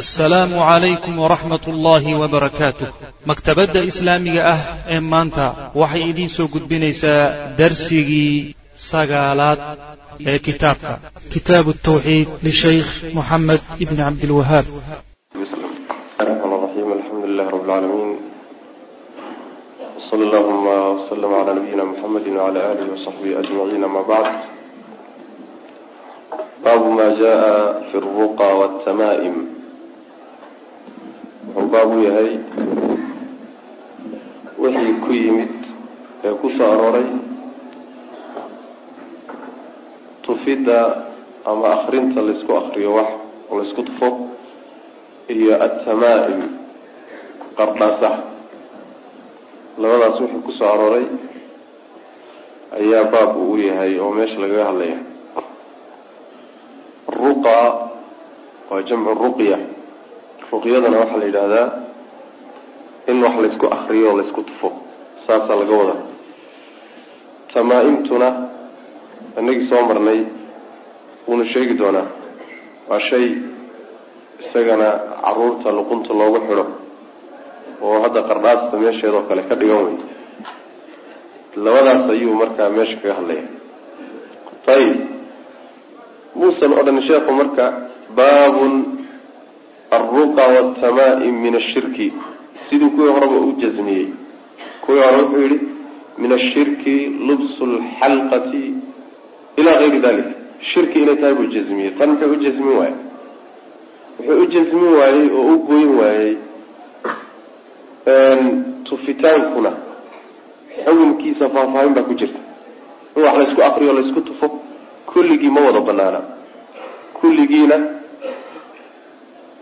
assalaamu calaykum waraxmat ullaahi wabarakaatuh maktabadda islaamiga ah ee maanta waxay idiinsoo gudbinaysaa darsigii sagaalaad ee kitaabka. Kitaabu tawxiid lishaykh moxamed ibni cabdilwahaab baabu ma jaa fi ruqa wtamaa'im wuxuu baab u yahay wixii ku yimid ee ku soo arooray tufidda ama akrinta laysku akriyo wax oo laysku tufo iyo atamaa'im qardhaasaha labadaas wixii ku soo arooray ayaa baab uu yahay oo meesha lagaga hadlaya ruqa waa jamcu ruqya ruqyadana waxaa la yidhaahdaa in wax laysku akriyo oo laysku tufo. Saasaa laga wadaa. Tamaa-imtuna inagii soo marnay wuuna sheegi doonaa waa shay isagana carruurta luqunta loogu xidho oo hadda qardhaasta meesheedoo kale ka dhigan wey labadaas ayuu markaa meesha kaga hadlaya ayib muusan o dhan sheekhu marka baabun alruqa waltamaa'im min ashirki sidii kuwii horeba u jasmiyey kuwii hore wuxuu yihi min ashirki lubsu lxalqati ilaa gayri dalik shirki inay tahay buu jasmiyey tan muxuu u jasmin waayey wuxuu u jasmin waayey oo u goyn waayey tufitaankuna xukunkiisa faahfaahin baa ku jirta in wax laysku akriyo laysku tufo kulligii ma wada banaana kulligiina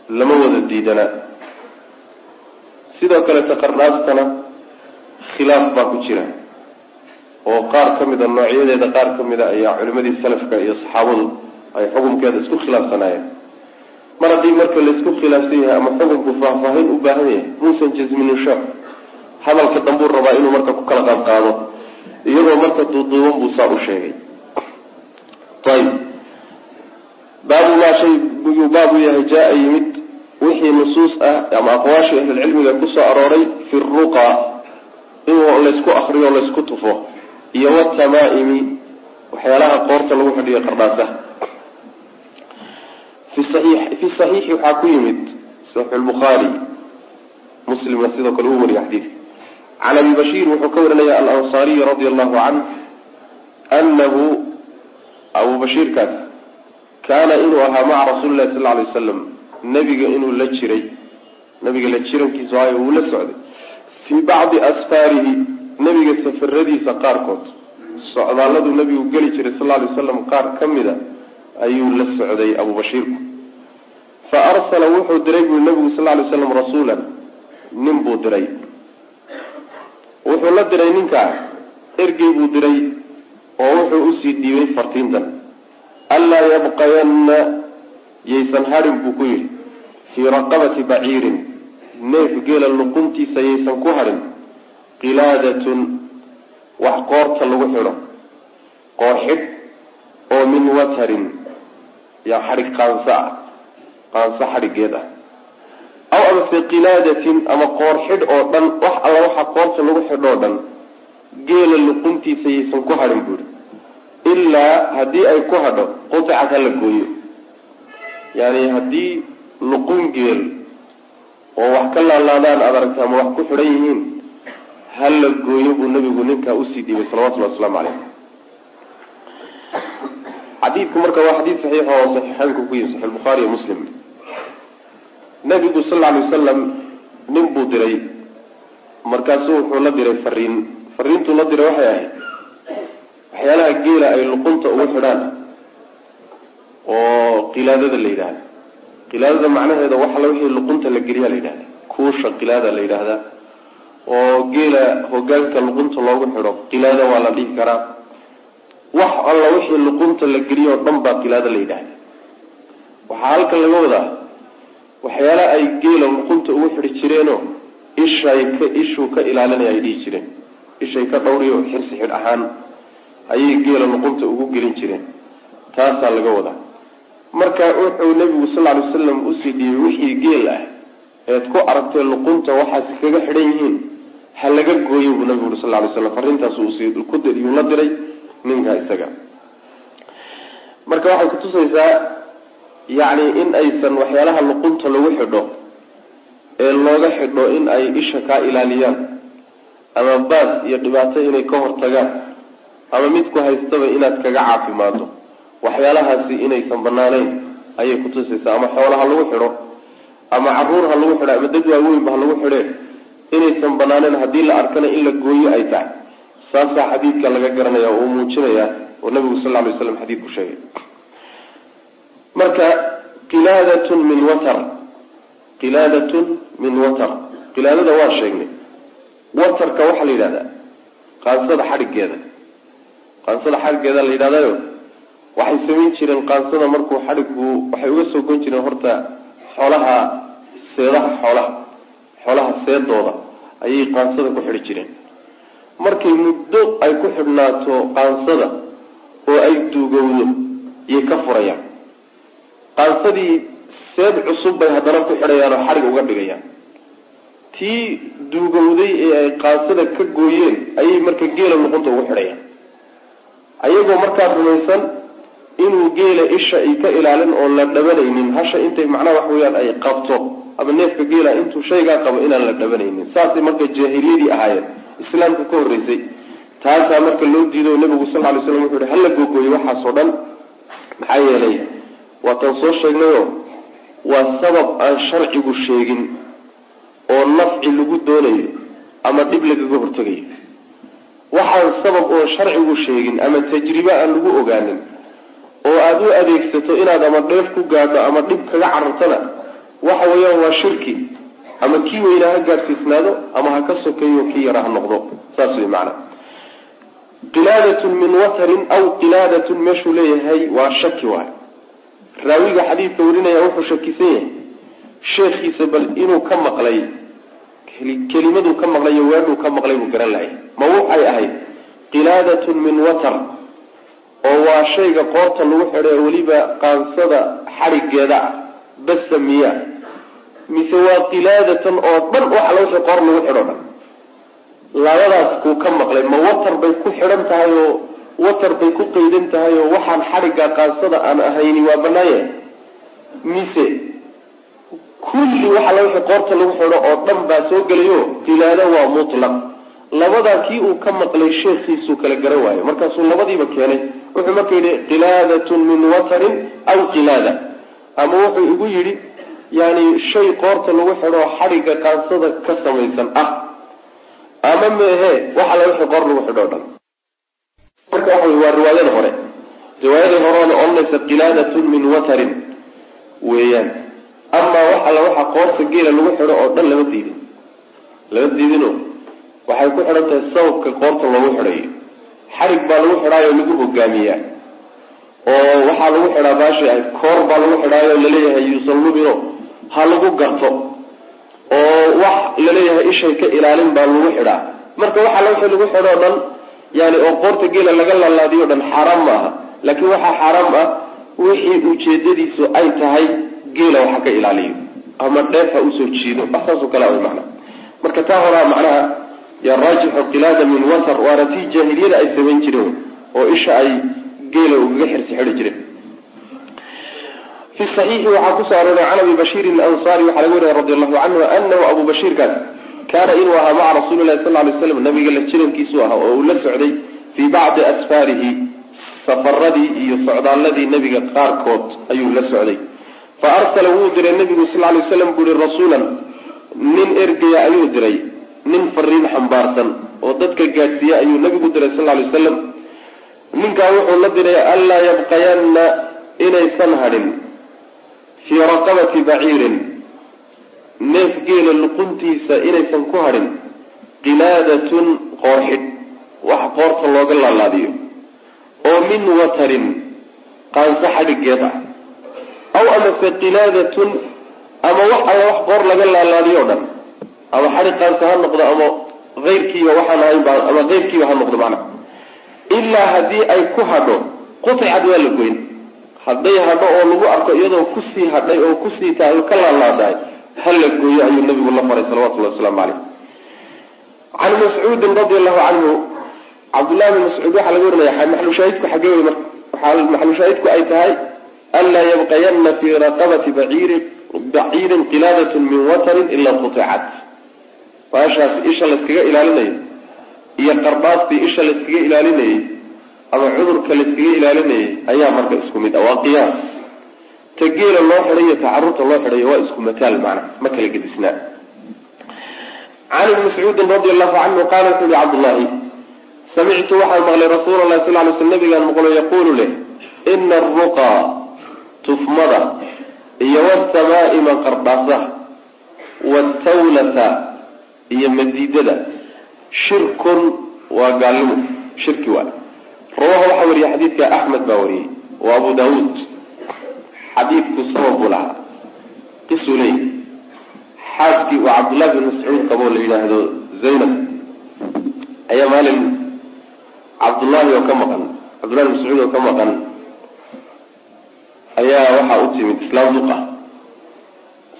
lama wada diidanaa sidoo kaleta qardhaastana khilaaf baa ku jira. Oo qaar ka mida noocyadeeda qaar ka mida ayaa culimadii salafka iyo saxaabadu ay xukunkeeda isku khilaafsanaayeen. Mar haddii marka laysku khilaafsan yahay ama xukunku faahfaahin u baahan yahay muusan jasminin sheekh hadalka dambuu rabaa inuu marka ku kala qaad qaado iyadoo marka duuduuban buu saa u sheegay. Ayib baabu maa shay buyuu baab u yahay jaa yimid wixii nusuus ah ama aqwaashii ahlulcilmiga ku soo arooray fi ruqa in laysku akriyo laysku tufo iyo watamaaimi waxyaalaha qoorta lagu xidhiyo qardhaasaha fi saxiixi waxaa ku yimid saxiix lbukhaari muslimna sidoo kale uu wariya xadiidka can abi bashiir wuxuu ka warinaya alansaariy radia allahu canh anahu abu bashiirkaas kaana inuu ahaa maca rasuuli lahi sal alay wasalam nebiga inuu la jiray. Nabiga la jirankiisu ahayo uu la socday. Fii bacdi asfaarihi nebiga safaradiisa qaarkood. Socdaaladuu nebigu geli jiray sal alay wasalam qaar ka mida ayuu la socday abubashiirku fa arsala wuxuu diray bui nabigu sal lay slam rasuulan. Nin buu diray. Wuxuu la diray ninkaa ergey buu diray oo wuxuu u sii dhiibay fartiintan anlaa yabqayanna yaysan hadhin buu ku yidhi fii raqabati baciirin neef geela luquntiisa yaysan ku hadhin qilaadatun wax qoorta lagu xidho qoorxidh oo min watarin yaa xadhig qaanso ah qaanso xadhigeed ah aw amase qilaadatin ama qoor xidh oo dhan wax alla waxa qoorta lagu xidho o dhan geela luquntiisa yaysan ku hadhin buuhi ilaa haddii ay ku hadho quطicat hala gooyo. Yani haddii luqun geel oo wax ka laalaadaan aad aragta ama wax ku xidhan yihiin hala gooyo buu nabigu ninkaa u sii dhiibay salawatullahi waslamu caleyh xadiidku marka waa xadiid saxiix oo saxiixeynku ku yimi saxix bukhaari iyo muslim. Nabigu sal lla alay wasalam nin buu diray markaasu wuxuu la diray fariin fariintuu la diray waxay ahayd waxyaalaha geela ay luqunta ugu xidhaan oo qilaadada la yidhahda qilaadada macnaheeda wax alla wixii luqunta la geliyaa la yidhahda kuusha qilaada la yidhaahdaa oo geela hogaanka luqunta loogu xidho qilaada waa la dhihi karaa. Wax alla wixii luqunta la geliyo o dhan baa qilaada la yidhahda waxaa halkan laga wadaa waxyaala ay geela luqunta ugu xidhi jireenoo ishay ka ishuu ka ilaalinaya ay dhihi jireen. Ishay ka dhawriyo xirsi xidh ahaan ayay geela luqunta ugu gelin jireen. Taasaa laga wadaa. Marka wuxuu nebigu sal ly wasalam u sii dhiibay wixii geel ah eed ku aragtay luqunta waxaas kaga xidhan yihiin ha laga gooyo buu nabigu uri sal lay slam arrintaas yuu la diray ninka isaga. Marka waxay kutusaysaa yacni in aysan waxyaalaha luqunta lagu xidho ee looga xidho in ay isha kaa ilaaliyaan ama baas iyo dhibaato inay ka hortagaan ama midku haystaba inaad kaga caafimaado waxyaalahaasi inaysan banaaneyn ayay kutusaysaa ama xoolaha lagu xidho ama carruur ha lagu xidho ama dad waaweynba ha lagu xidhe inaysan banaaneyn haddii la arkana in la gooyo ay tahay. Saasaa xadiidka laga garanaya oo uu muujinaya oo nabigu sal lay slam xadiidku sheegay. Marka qilaadatun min watar. Qilaadatun min watar. Qilaadada waa sheegnay. Watarka waxaa la yidhahdaa qaansada xadhiggeeda qaansada xadhiggeeda la yidhahdayo waxay samayn jireen qaansada markuu xadhiggu waxay uga soo gon jireen horta xoolaha seedaha xoolaha xoolaha seedooda ayay qaansada ku xidhi jireen. Markay muddo ay ku xidhnaato qaansada oo ay duugowdo iyay ka furayaan. Qaansadii seed cusub bay haddana ku xidhayaan oo xadhig uga dhigayaan. Tii duugowday ee ay qaansada ka gooyeen ayay marka geela luqunta ugu xidhayaan ayagoo markaa rumaysan inuu geela isha ay ka ilaalin oo la dhabanaynin hasha intay macnaha wax weyaan ay qabto ama neefka geela intuu shaygaa qabo inaan la dhabanaynin. Saasay marka jaahiliyadii ahaayeen islaamka ka horreysay. Taasaa marka loo diido nabigu sal lay slam wuxu hi hala googooyo waxaasoo dhan? Maxaa yeelay waataan soo sheegnayo waa sabab aan sharcigu sheegin oo nafci lagu doonayo ama dhib lagaga hortegayo waxaan sabab oon sharcigu sheegin ama tajribe aan lagu ogaanin. Oo aada u adeegsato inaad ama dheef ku gaadho ama dhib kaga carartana waxa weeyaan waa shirki. Ama kii weynaa ha gaadhsiisnaado ama ha ka sokeeyo kii yara ha noqdo. Saas wey macana qilaadatun min watarin aw qilaadatun meeshuu leeyahay waa shaki waay. Raawiga xadiidka warinaya wuxuu shakisan yahay. Sheekhiisa bal inuu ka maqlay kelimaduu ka maqlay iyo weedhuu ka maqlay buu garan lahay. Ma waxay ahayd? Qilaadatun min watar oo waa shayga qoorta lagu xidho ee weliba qaansada xadhigeeda ah basa miya. Mise waa qilaadatan oo dhan waxa la wixii qoor lagu xidho dhan. Labadaas kuu ka maqlay. Ma watar bay ku xidhan tahay oo watar bay ku qaydan tahay oo waxaan xadhigga qaansada aan ahayni waa banaaya mise kulli waxa la wixii qoorta lagu xidho oo dhan baa soo gelayo qilaado waa mutlaq. Labadaa kii uu ka maqlay sheekhiisuu kala garan waayo. Markaasuu labadiiba keenay. Wuxuu marka yidhi qilaadatun min watarin aw qilaada. Ama wuxuu igu yidhi yani shay qoorta lagu xidho xadhigga qaansada ka samaysan ah. Ama meehe waxa la wixii qoor lagu xidho o dhan. Marka waxa waa riwaayada hore. Riwaayadii horeona odhanaysa qilaadatun min watarin. Weeyaan amaa wax alla waxa qoorta geela lagu xidho oo dhan lama diidin. Lama diidino waxay ku xidhan tahay sababka qoorta loogu xidhayo xarig baa lagu xidhaayo lagu hogaamiyaa. Oo waxaa lagu xidhaa baashi ah koor baa lagu xidhaayo la leeyahay yuusan lubino ha lagu garto. Oo wax la leeyahay ishay ka ilaalin baa lagu xidhaa. Marka waxa la wixii lagu xidho o dhan yani oo qoorta geela laga laalaadiyo o dhan xaaraam ma aha laakiin waxaa xaaraam ah wixii ujeedadiisu ay tahay geela waxa ka ilaaliyo. Ama dheef ha u soo jiido wax saasoo kale way macnaha marka taa horaa macnaha yaa raajixu qilaada min watar waana tii jaahiliyada ay samayn jireen oo isha ay geela ugaga xirsi xidhi jireen. Fi saxiixi waxaa ku soo arooray can abi bashiirin ansaari waxaa laga wariya radi allahu canhu anahu abu bashiirkaas kaana inuu ahaa maca rasuuli lahi sal lay slam nabiga la jirankiisu ahaa oo uu la socday fii bacdi asfaarihi safaradii iyo socdaaladii nabiga qaarkood ayuu la socday fa arsala wuu diray nabigu sal lay slam buri rasuulan nin ergaya ayuu diray nin fariin xambaarsan oo dadka gaadhsiiya ayuu nabigu diray sal lay wasalam. Ninkaa wuxuu la diray anlaa yabqayanna inaysan hadhin fii raqabati baciirin neef geela luquntiisa inaysan ku hadhin qilaadatun qoorxidh wax qoorta looga laalaadiyo oo min watarin qaanso xadhigeed ah aw amase qilaadatun ama wax alla wax qoor laga laalaadiyo o dhan. Ama xadhig qaanso ha noqdo ama keyrkiiba waxaan ahayn ama keyrkiiba ha noqdo macna ilaa haddii ay ku hadho quticad waa la goyn. Hadday hadho oo lagu arko iyadoo ku sii hadhay oo ku sii tahay oo ka laalaadahay hala gooyo ayuu nabigu la faray salawatullahi wasalaamu caleyh can mascuudin radi allahu canhu cabdullahi bin mascuud waxaa laga warinaya maxlushaahidku xagee wey marka waxaa maxlushaahidku ay tahay anlaa yabqayana fii raqabati baciirin qilaadatun min watarin ilaa quticat baashaas isha layskaga ilaalinayo iyo qarbaastii isha layskaga ilaalinayay ama cudurka layskaga ilaalinayay ayaa marka isku mid ah waa qiyaas ta geela loo xidhay iyo ta carruurta loo xidhayo waa isku mataal macna ma kala gedisnaa can ibni mascuudin radi allahu canhu qaala wuxu uhi cabdullaahi samictu waxaan maqlay rasuula lahi sal ly sl nabigaan maqlo yaquulu leh ina aruqaa tufmada iyo wasamaaima qardhaasaha watawlata iyo madiidada. Shirkun waa gaalnimo. Shirki waay rawaha waxaa wariyay xadiidka axmed baa wariyey wa abu daawuud xadiidku sabab buu lahaa. Qisuu leey xaaskii uu cabdullahi bin mascuud qaboo la yidhaahdo zaynab ayaa maalin cabdullaahi oo ka maqan cabdullahi bin mascuud oo ka maqan waxaa u timid islaam duqa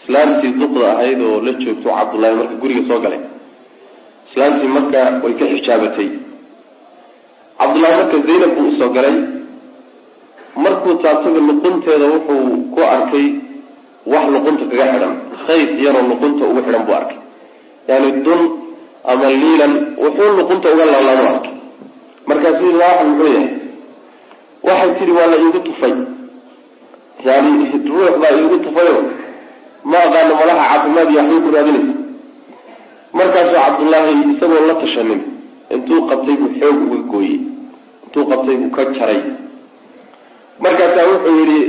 islaamtii duqda ahayd oo la joogto cabdullaahi marka guriga soo galay. Islaamtii marka way ka xijaabatay. Cabdullaahi marka zaynab buu u soo galay. Markuu taabtaga luqunteeda wuxuu ku arkay wax luqunta kaga xidhan khayd yaroo luqunta ugu xidhan buu arkay. Yani dun ama liilan wuxuu luqunta uga laalaanu arkay. Markaasuu waxan muxuu yahay waxay tihi waa la iigu tufay yani ruux baa iigu tufayo ma aqaano malaha caafimaad iyo waxbay ku raadinaysa markaasuu cabdullaahi isagoo la tashanin intuu qabtay buu xoog uga gooyey intuu qabtay buu ka jaray. Markaasaa wuxuu yihi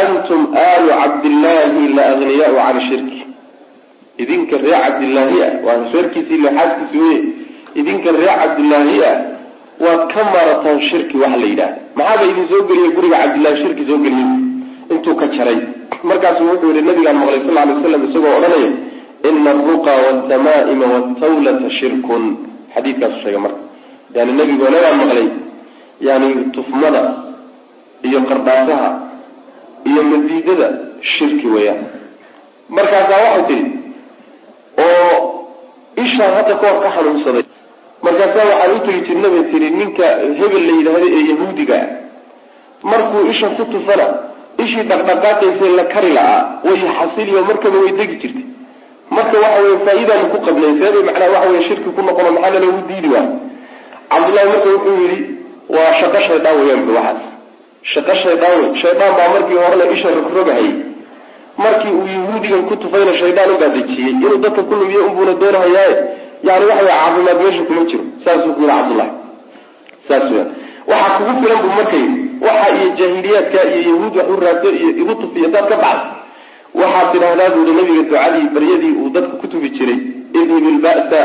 antum aalu cabdillaahi la agniyaau can shirki. Idinka reer cabdillaahi ah waa reerkiisii lexaaskiisi weye idinka reer cabdillaahi ah waad ka marataan shirki waxa la yidhaha maxaaba idin soo geliya guriga cabdillahi shirki soo geliyey intuu ka jaray. Markaasuu wuxuu yihi nabigaan maqlay sal lay slam isagoo odhanaya ina aruqa waltamaa'ima waltawlata shirkun xadiidkaasu sheegay marka. Yani nabigu nagaan maqlay yani tufmada iyo qardhaasaha iyo madiidada shirki weeyaan. Markaasaa waxay tihi oo ishaan hadda ka hor ka xanuunsaday. Markaasaa waxaan u tegi jirna bay tihi ninka hebel la yidhaahdo ee yahuudiga ah markuu isha ku tufana ishii dhaqdhaqaaqaysay la kari la-aa way xasiliyo markaba way degi jirtay. Marka waxa weye faa-idaanu ku qabnay seebay macnaha waxa weye shirki ku noqono maxaa lalagu diidi waay cabdullahi marka wuxuu yihi waa shaqo shaydaan weyaan bu waxaas. Shaqo shaydaan wey shaydaan baa markii horena isha rogrogahayay markii uu yahuudigan ku tufayna shaydaan ubaa dejiyey. Inuu dadka ku lumiyo unbuuna doonahayaaye yani waxa wey caafimaad meesha kuma jiro. Saasuu ku yihi cabdullahi saas waxaa kugu filan bu marka yidhi waxa iyo jaahiliyaadka iyo yahuud wax u raadso iyo igu tufiyo daad ka bacda waxaad tidhahdaa buuhi nabiga ducadii baryadii uu dadka ku tufi jiray. Idhib ilba'sa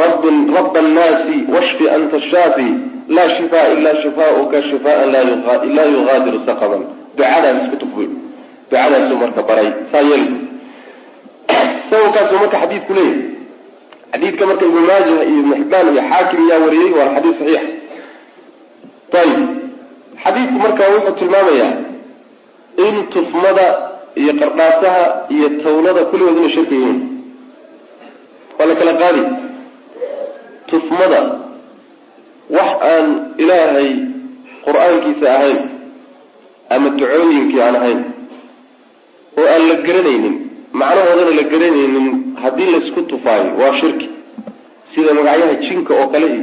raba annaasi washfi anta shaafi laa shifaa ila shifauka shifaan laa yugaadiru saqaman. Ducadaas isku tuf buy ducadaasuu marka baray. Saa yeel sababkaasuu marka xadiidku leeyahay. Xadiidka marka ibnu maajah iyo ibnu xibaan iyo xaakim yaa wariyey waana xadiis saxiix. Ayib xadiidku marka wuxuu tilmaamayaa in tufmada iyo qardhaasaha iyo tawlada kulligood inay shirka yihiin. Waa la kala qaadi. Tufmada wax aan ilaahay qur'aankiisa ahayn ama ducooyinkii aan ahayn oo aan la garanaynin macnahoodana la garanaynin haddii laysku tufaayo waa shirki. Sida magacyaha jinka oo kale iyo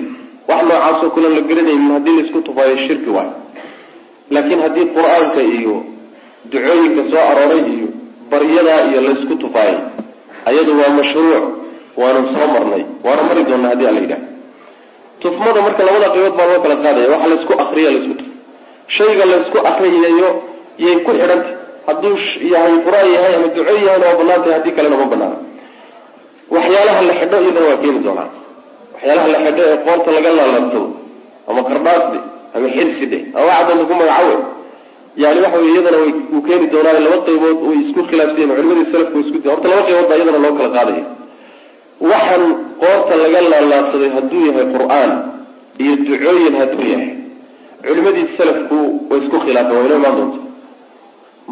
wax noocaasoo kalean la garanaynin haddii laysku tufaayo shirki waayo laakiin haddii qur'aanka iyo ducooyinka soo arooray iyo baryadaa iyo laysku tufaayay ayadu waa mashruuc waanu soo marnay waana mari doonaa haddii ala yidhaha tufmada marka labada qaybood baa loo kala qaadaya waxa laysku akriya laysku tuf. Shayga laysku akriyayo yay ku xidhantay. Hadduu yahay qur'aan yahay ama duco yahayna waa bannaan tahay haddii kalena ma banaana waxyaalaha la xidho iyadana waa keeni doonaa. Waxyaalaha la xidho ee qoorta laga laalabto ama qardhaasde ama xirsidhe ama waxa doonta ku magacawe yani waxa wey iyadana uu keeni doonaa laba qaybood way isku khilaafsayen culimadii salafku way isku horta laba qaybood baa iyadana loo kala qaadaya. Waxaan qoorta laga laalaabsaday hadduu yahay qur'aan iyo ducooyin hadduu yahay. Culimadii salafku way isku khilaafeen wayna imaan doonta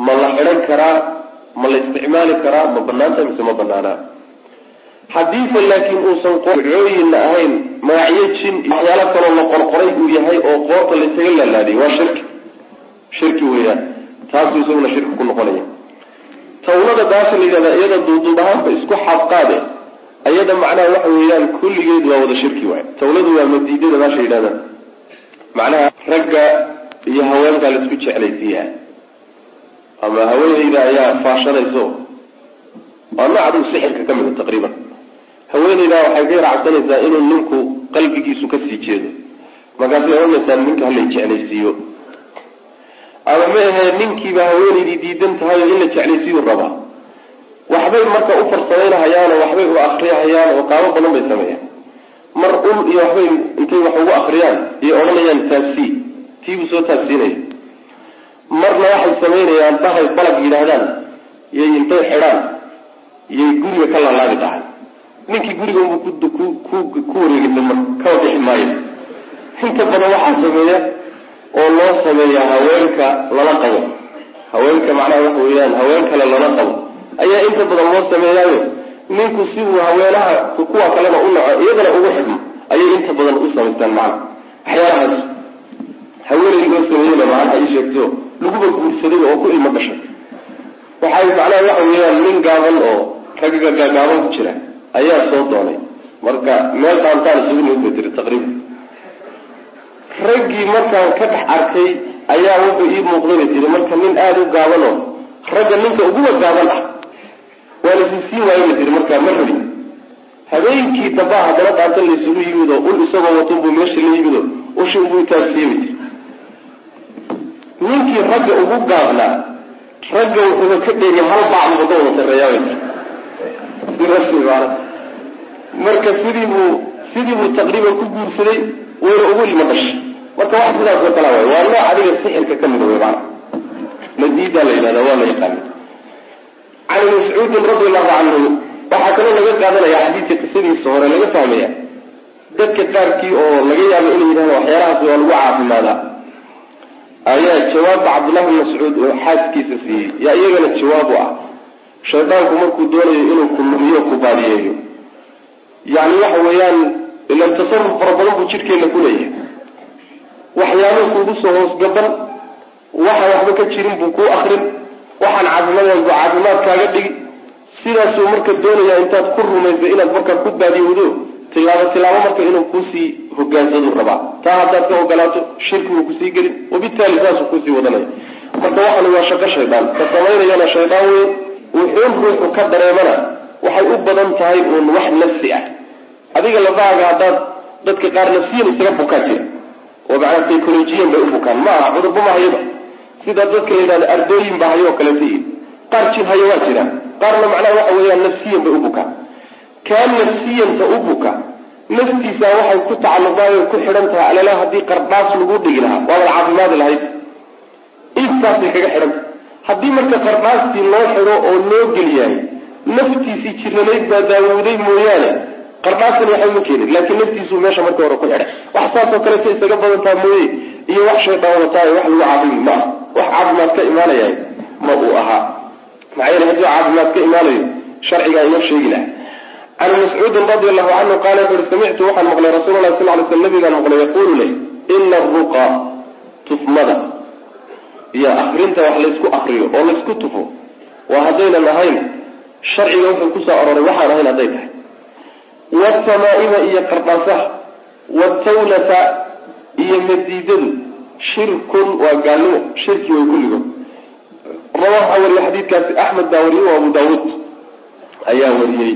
ma la xidhan karaa ma la isticmaali karaa ma banaanta mise ma banaanaa haddiise laakiin uusan ducooyinna ahayn magacyo jin waxyaalo kaloo la qorqoray uu yahay oo qoorta laysaga laalaadiyay waa shirki. Shirki weeyaan. Taasuu isaguna shirki ku noqonaya. Tawlada daasha la yidhahda iyada duuduub ahaanba isku xaadqaade ayada macnaha waxa weeyaan kulligeed waa wada shirki waay tawladu waa madiidada daasha yidhahda macnaha ragga iyo haweenkaa la isku jeclaysiiyaa ama haweeneyda ayaa faashanayso. Waa nooc adigu sixirka ka mida taqriiban haweeneydaa waxay ka yaracsanaysaa inuu ninku qalbigiisu ka sii jeedo. Markaasay oranaysaa ninka halay jeclaysiiyo. Ama ma ahee ninkiiba haweeneydii diidan tahay oo in la jeclaysiiyuu rabaa waxbay marka u farsamaynahayaano waxbay u akriyahayaan oo qaabo badan bay sameeyaan. Mar ul iyo waxbay intay wax ugu akriyaan iyo odhanayaan taabsii tiibuu soo taabsiinaya marna waxay samaynayaan bahay balag yidhaahdaan yay intay xidhaan yay guriga ka laalaabi dhahay ninkii guriga ku wareegisa mar kaba bixi maayo. Inta badan waxaa sameeya oo loo sameeyaa haweenka lala qabo. Haweenka macnaha waxa weeyaan haween kale lala qabo. Ayaa inta badan loo sameeyaayo. Ninku si uu haweenaha kuwa kalena u naco iyadana ugu xidmo ayay inta badan u samaystaan macna waxyaalahaas haweeney loo sameeyeyna macnaha ii sheegto laguba guursaday oo ku ilmo gashay waxay macnaha waxa weeyaan nin gaaban oo ragga gaagaaban ku jira ayaa soo doonay. Marka meel qaantaan isugu nimid bay tiri taqriiban. Raggii markaan ka dhex arkay ayaa wuxuu ii muuqday bay tiri marka nin aada u gaaban ragga ninka uguba gaaban ah waa la siisiin waayo bay tiri markaa ma rabi habeenkii dambaa haddana dhaanta laysugu yimid oo ul isagoo wato buu meesha la yimid oo ushi ubuu taabsiiyey bay tiri ninkii ragga ugu gaabnaa ragga wuxuuba ka dheeriya hal bacdi wada wada sareeyaa si rasmi maana marka sidii buu sidii buu taqriiban ku guursaday wayna ugu ilmo dhashay marka wax sidaas oo kala waay waa nooc adiga sixirka ka mida wey maana madiida la yidhahda waa la yaqaana can mascuudin radi allahu canhu waxaa kaloo laga qaadanaya xadiidka qisadiisa hore laga fahmaya dadka qaarkii oo laga yaabo inay yidhahda waxyaalahaas waa lagu caafimaadaa. Ayaa jawaabba cabdullahi bin mascuud oo xaaskiisa siiyey. Yaa iyagana jawaab u ah. Shaydaanku markuu doonayo inuu ku lumiyo ku baadiyeeyo yani waxa weeyaan ilan tasaruf fara badan buu jidhkeena ku leeyahay. Waxyaalo kuugu soo hoosgaban waxaan waxba ka jirin buu kuu akrin waxaan caafimaad buu caafimaad kaaga dhigi. Sidaasuu marka doonaya intaad ku rumaysa inaad markaa ku baadiyowdo tilaabo tilaabo marka inuu kuusii hogaansadu rabaa taa haddaad ka ogolaato shirkiguu ku sii gelin wabitaali saasuu kuusii wadanaya marka waxan waa shaqo shaydaan ka samaynayana shaydaan weyn wuxuun ruuxu ka dareemana waxay u badan tahay uun wax nafsi ah. Adiga lafahaaga haddaad dadka qaar nafsiyan isaga bukaa jira oo macnaa psycholojiyan bay u bukaan. Ma aha cudurba hayaba sida dadka la yidhahda ardooyin ba hayo oo kaleeta yihiin qaar jin hayo waa jiraan. Qaarna macnaha waxa weeyaan nafsiyan bay u bukaan. Kaa nafsiyanta u buka naftiisa waxay ku tacalluqdaay ku xidhan tahay alala haddii qardhaas lagu dhigi lahaa waabad caafimaadi lahayd. Intaasay kaga xidhanta haddii marka qardhaastii loo xidho oo loo geliyahay naftiisii jirnanayd baa daawuuday mooyaane. Qardhaastan waxba ma keenin laakiin naftiisuu meesha markii hore ku xidhay. Wax saasoo kaleta isaga badantaa mooye iyo wax shaydaan wataay wax lagu caafimi ma aha. Wax caafimaad ka imaanaya ma uu ahaa. Maxaa yeele haddii caafimaad ka imaanayo sharcigaa inoo sheegi can mascuudin radi allahu canhu qaala wuxu uhi samictu waxaan maqlay rasuul sal ly sl nabigaan maqlay yaquulu leh ina aruqa tufmada. Iyo akrinta wax laysku akriyo oo laysku tufo. Waa haddaynan ahayn sharciga wuxuu ku soo aroray waxaan ahayn hadday tahay. Watamaaima iyo qardhaasaha watawlata iyo madiidadu shirkun waa gaalnimo shirki way kulligood rawaxa wariye xadiidkaasi axmed baa wariyey o abu daawuud ayaa wariyey.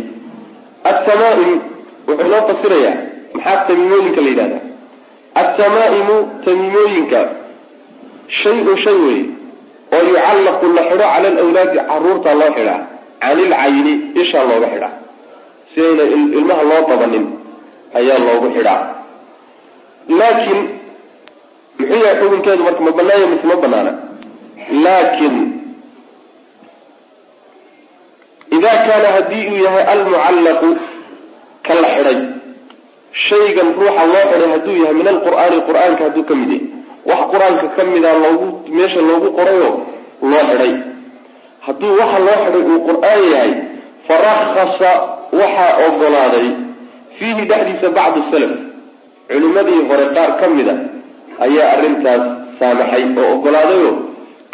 Attamaaim wuxuu inoo fasirayaa maxaa tamiimooyinka la yidhahda attamaa'imu tamiimooyinka shay-un shay wey oo yucallaqu la xidho cala alawlaadi carruurta loo xidhaa can ilcayni isha looga xidhaa si ayna ilmaha loo dabanin ayaa loogu xidhaa laakiin muxuu yahay xukunkeedu marka ma banaanya mise ma banaana? Laakin ida kaana haddii uu yahay almucallaqu ka la xidhay. Shaygan ruuxa loo xidhay hadduu yahay min alqur'aani qur'aanka hadduu ka mid yahay. Wax qur'aanka ka mida loogu meesha loogu qorayoo loo xidhay haddii waxa loo xidhay uu qur'aan yahay farakhasa waxaa ogolaaday fiihi dhexdiisa bacdu salaf. Culimadii hore qaar ka mida ayaa arrintaas saamaxay oo ogolaadayoo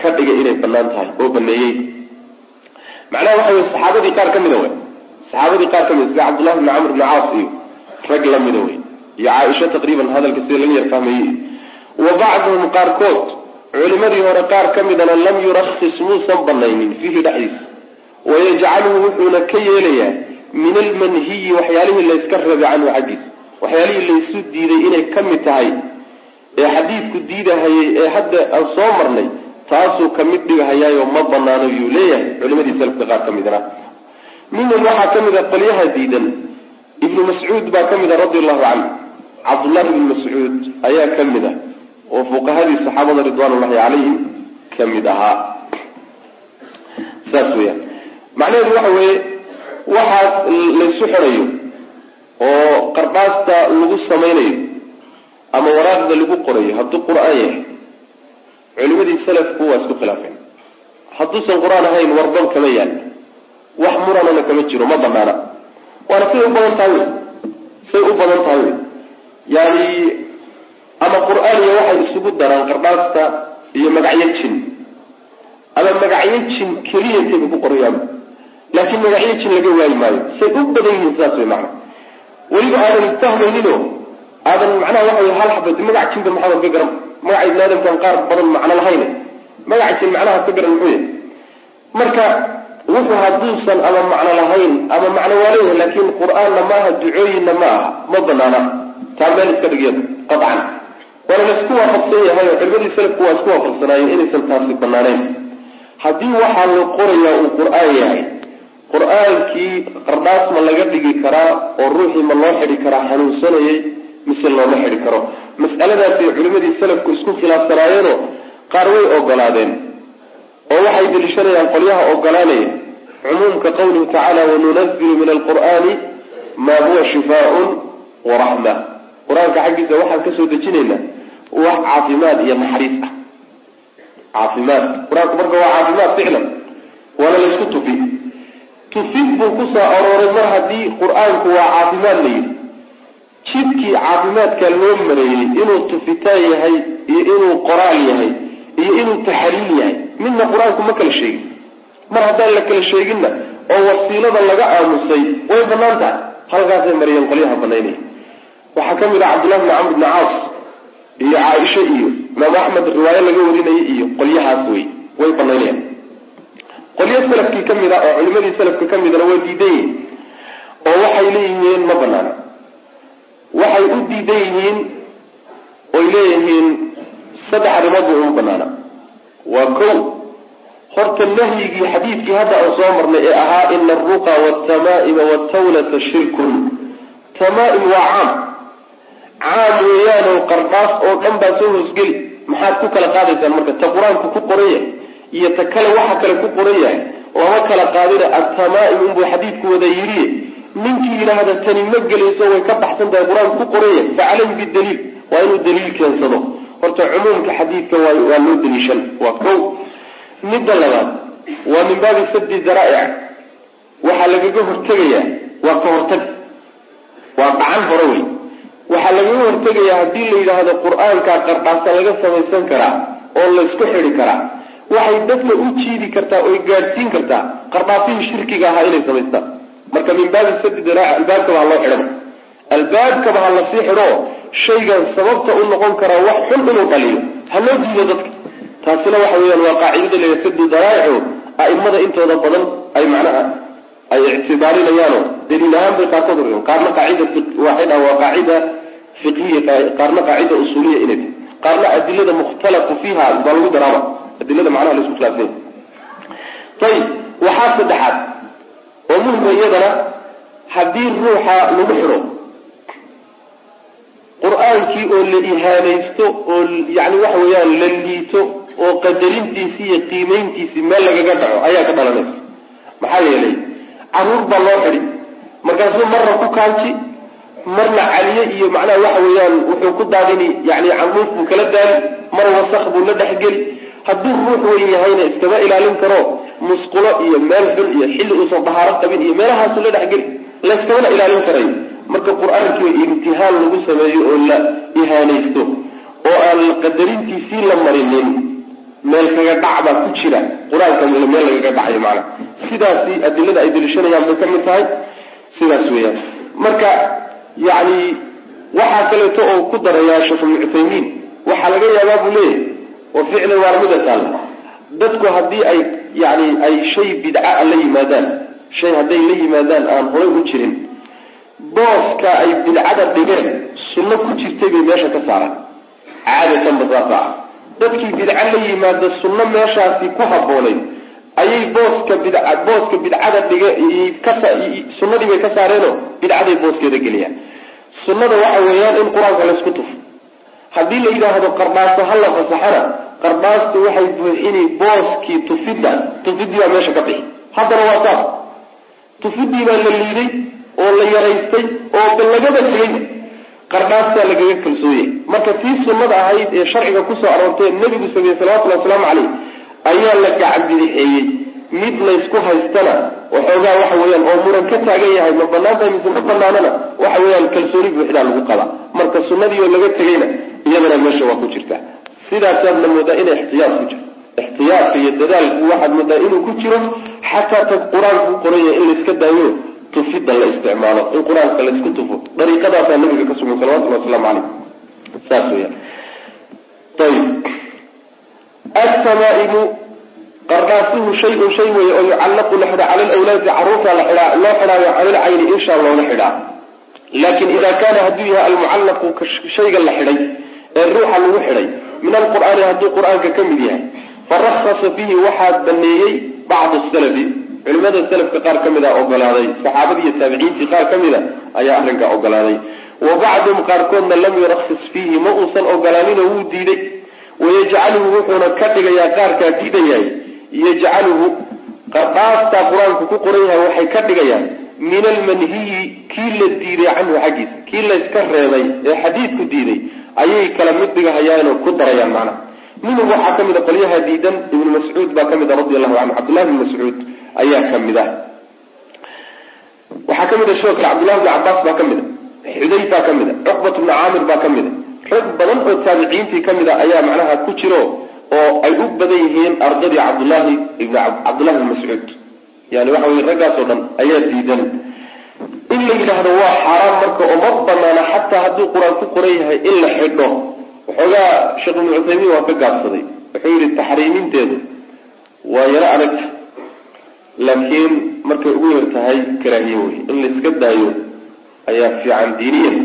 ka dhigay inay bannaan tahay oo baneeyey macnaha waxa wey saxaabadii qaar ka mida wey saxaabadii qaar ka mida sida cabdullahi bni camr bni caas iyo rag lamida wey iyo caaisha taqriiban hadalka sida laga yar fahmayey wa bacduhum qaarkood culimadii hore qaar ka midana lam yurakis muusan banaynin fiihi dhexdiisa wayajcaluhu wuxuuna ka yeelayaa min almanhiyi waxyaalihii layska rabay canhu xaggiisa. Waxyaalihii laysu diiday inay ka mid tahay ee xadiidku diidahayay ee hadda aan soo marnay taasuu ka mid dhigahayaayo ma banaano yuu leeyahay. Culimadii salafka qaar ka midna minhum waxaa ka mid a qolyaha diidan ibnu mascuud baa ka mid a radi allahu canhu. Cabdullahi ibnu mascuud ayaa ka mid ah oo fuqahadii saxaabada ridwaanullahi calayhim ka mid ahaa. Saas weyaan macnaheedu waxa weeye waxaa laysu xidhayo oo qardhaasta lagu samaynayo ama waraaqda lagu qorayo hadduu qur'aan yahay culimadii salafku waa isku khilaafeen. Hadduusan qur'aan ahayn warban kama yaal. Wax muranana kama jiro ma banaana waana siday u badan tahay wey. Say u badan tahay wey. Yani ama qur'aaniya waxay isugu daraan qardhaasta iyo magacyo jin. Ama magacyo jin keliya intayba ku qorayaan. Laakiin magacyo jin laga waayi maayo. Say u badan yihiin sidaas wey macna weliba aadan fahmayninoo aadan macnaha waxa wey hal xabad magac jinba maxamed ka garan? Magaca ibni qaar badan macno lahayne magaca jin macnaha ka garan muxuu yahay? Marka wuxuu hadduusan ama macno lahayn ama macno waa leeyahay laakiin qur'aanna maaha ducooyinna ma aha ma banaana taa meel iska dhigya qacan waana la isku waafaqsan yahay oo culimadii salafku waa isku waafaqsanaayeen inaysan taasi banaaneyn haddii waxaa la qorayaa uu qur'aan yahay qur'aankii qardhaas ma laga dhigi karaa oo ruuxii ma loo xidhi karaa xanuunsanayay mise looma xidhi karo? Mas'aladaasay culimadii salafku isku khilaafsanaayeenoo qaar way ogolaadeen oo waxay deliishanayaan qolyaha ogolaanaya cumuumka qawlihi tacaala wanunazilu min alqur'aani maa huwa shifaaun waraxma qur'aanka xaggiisa waxaan ka soo dejinaynaa wax caafimaad iyo naxariis ah. Caafimaad. Qur'aanku marka waa caafimaad ficlan waana laysku tufi. Tufid buu ku soo arooray mar haddii qur'aanku waa caafimaad la yidhi. Jidkii caafimaadka loo mareeyey inuu tufitaan yahay iyo inuu qoraal yahay iyo inuu taxriim yahay midna qur'aanku ma kala sheegin. Mar haddaan la kala sheeginna oo wasiilada laga aamusay way bannaan tahay halkaasay mariyeen qolyaha banaynaya waxaa ka mid ah cabdullahi bni camr bni caas iyo caaisha iyo imaam axmed riwaayo laga warinayay iyo qolyahaas wey way banaynayaan qolyo salafkii ka mid ah oo culimadii salafka ka midana waa diidan yihiin oo waxay leeyihiin ma banaana waxay u diidan yihiin oy leeyihiin saddex arrimood bay uma banaana waa kow horta nahyigii xadiidkii hadda aan soo marnay ee ahaa ina alruqa waltamaa'ima waltawlata shirkun. Tamaa'im waa caam caam weeyaanoo qardhaas oo dhan baa soo hoosgeli. Maxaad ku kala qaadaysaan marka ta qur'aanku ku qoran yahay iyo ta kale waxa kale ku qoran yahay lama kala qaadina atamaa'im unbuu xadiidku wada yidhiye ninkii yidhaahda tani ma gelayso way ka baxsan tahay qur'aanku ku qoran yahay fa caleyhi bidaliil waa inuu daliil keensado. Horta cumuumka xadiidka waa loo daliishan waa kow. Midda labaad waa min baabi saddi zaraa'ic waxaa lagaga hortegayaa waa ka hortag. Waa gacan hore wey waxaa lagaga hortegayaa haddii la yidhaahdo qur'aankaa qardhaasa laga samaysan karaa oo laysku xidi karaa waxay dadka u jiidi kartaa oy gaadhsiin kartaa qardhaasihii shirkiga ahaa inay samaystaan marka min baabi saddi zaraa'ic albaabkaba ha loo xidhaba albaabkaba ha la sii xidho shaygan sababta u noqon karaa wax xun inuu dhaliyo. Ha loo diido dadka. Taasina waxa weeyaan waa qaacidada la sadu daraa'ico a'imada intooda badan ay macnaha ay ictibaarinayaanoo daliil ahaan bay qaarkood urigan qaarna qaacida waxay dhaha waa qaacida fiqhiya qaarna qaacida usuuliya inay tahay qaarna adilada mukhtalafu fiiha baa lagu daraaba. Adilada macnaha la isku khilaafsanya ayib waxaa saddexaad. Oo muhima iyadana haddii ruuxa lagu xidho qur'aankii oo la ihaanaysto oo yani waxa weeyaan la liito oo qadarintiisii iyo qiimeyntiisii meel lagaga dhaco ayaa ka dhalanaysa. Maxaa yeelay carruur baa loo xidhi markaasuu marna ku kaalji marna caliye iyo macnaha waxa weeyaan wuxuu ku daadini yani canduuf buu kala daali mar wasak buu la dhexgeli hadduu ruux weyn yahayna iskama ilaalin karo musqulo iyo meel xun iyo xilli uusan dahaaro qabin iyo meelahaasu la dhexgeli layskamana ilaalin karayo marka qur'aankii imtihaan lagu sameeyo oo la ihaanaysto oo aan qadarintiisii la marinin meel kaga dhac baa ku jira. Qur'aanka meel lagaga dhacayo macana sidaasi adilada ay daliishanayaan bay ka mid tahay sidaas weeyaan. Marka yani waxaa kaleeto oo ku darayaa sheekh ibnu cuthaymiin waxaa laga yaabaa buu leeyahy oo ficlan waana mida taalla dadku haddii ay yani ay shay bidca la yimaadaan shay hadday la yimaadaan aan horay u jirin booska ay bidcada dhigeen sunno ku jirtay bay meesha ka saaraan. Caadatan basaasa dadkii bidca la yimaada sunno meeshaasi ku habboonayd ayay booska bid booska bidcada dhiga sunnadii bay ka saareenoo bidcaday booskeeda geliyaan. Sunnada waxa weeyaan in qur'aanka laysku tufo. Haddii la yidhaahdo qardhaasto ha la fasaxana qardhaastu waxay buuxini booskii tufidda tufidii baa meesha ka bixi. Haddana waa saas. Tufidii baa la liiday oo la yaraystay oo lagaba tegay qardhaastaa lagaga kalsooyay marka tii sunnada ahayd ee sharciga ku soo aroortay nebigu sameeyey salawatullhi wasalaamu caleyh ayaa la gacan bidixeeyey mid laysku haystana waxoogaa waxa weeyaan oo muran ka taagan yahay ma bannaan tahay mise ma banaanana waxa weeyaan kalsooni buuxdaa lagu qaba. Marka sunnadii oo laga tegayna iyadana meesha waa ku jirta. Sidaasaadna moodaa ina ixtiyaad ku jiro ixtiyaadka iyo dadaalku waxaad moodaa inuu ku jiro xataa ta qur'aanku ku qoran yahay in layska daayo tufidda la isticmaalo in qur'aanka laysku tufo. Dariiqadaasaa nabiga ka sugan salawatullhi wasalaamu caleyh saas weyaan ayib atamaa'imu qardhaasuhu shayun shay weeye oo yucallaqu la xidha cala lawlaadi carruurta la xidhaa loo xidhaayo cala lcayni insha loola xidhaa. Laakin ida kaana hadduu yahay almucallaqu shayga la xidhay ee ruuxa lagu xidhay min alqur'aani hadduu qur'aanka ka mid yahay farahasa bihi waxaa baneeyey bacdu salafi. Culimada salafka qaar ka mid a ogolaaday saxaabadii iyo taabiciintii qaar ka mid a ayaa arrinkaa ogolaaday. Wa bacduhum qaarkoodna lam yurakhis fiihi ma uusan ogolaaninoo wuu diiday wayajcaluhu wuxuuna ka dhigayaa qaarkaa diidayahay yajcaluhu qardhaastaa qur'aanku ku qoran yahay waxay ka dhigayaan min almanhiyi kii la diiday canhu xaggiisa kii layska reebay ee xadiidku diiday ayay kala mid dhigahayaanoo ku darayaan macnaha minhum waxaa ka mid a qolyaha diidan ibnu mascuud baa ka mid a radi allahu canhu cabdullahi bn mascuud ayaa ka mid ah waxaa ka mid a sidoo kale cabdullahi bni cabaas baa ka mid a xudayfaa ka mid a cuqbat bni caamir baa ka mid a rag badan oo taabiciintii ka mid a ayaa macnaha ku jiro oo ay u badan yihiin ardadii cabdullahi ibn cabdullahi bn mascuud. Yani waxa weye raggaasoo dhan ayaa diidan. In la yidhaahdo waa xaaraan marka oo ma banaana xataa hadduu qur'aan ku qoran yahay in la xidho. Waxoogaa sheekh ibnu cuthaymiin waa ka gaabsaday wuxuu yihi taxriiminteedu waa yaro adagta laakiin markay ugu yar tahay karaahiye wey in la iska daayo ayaa fiican diiniyan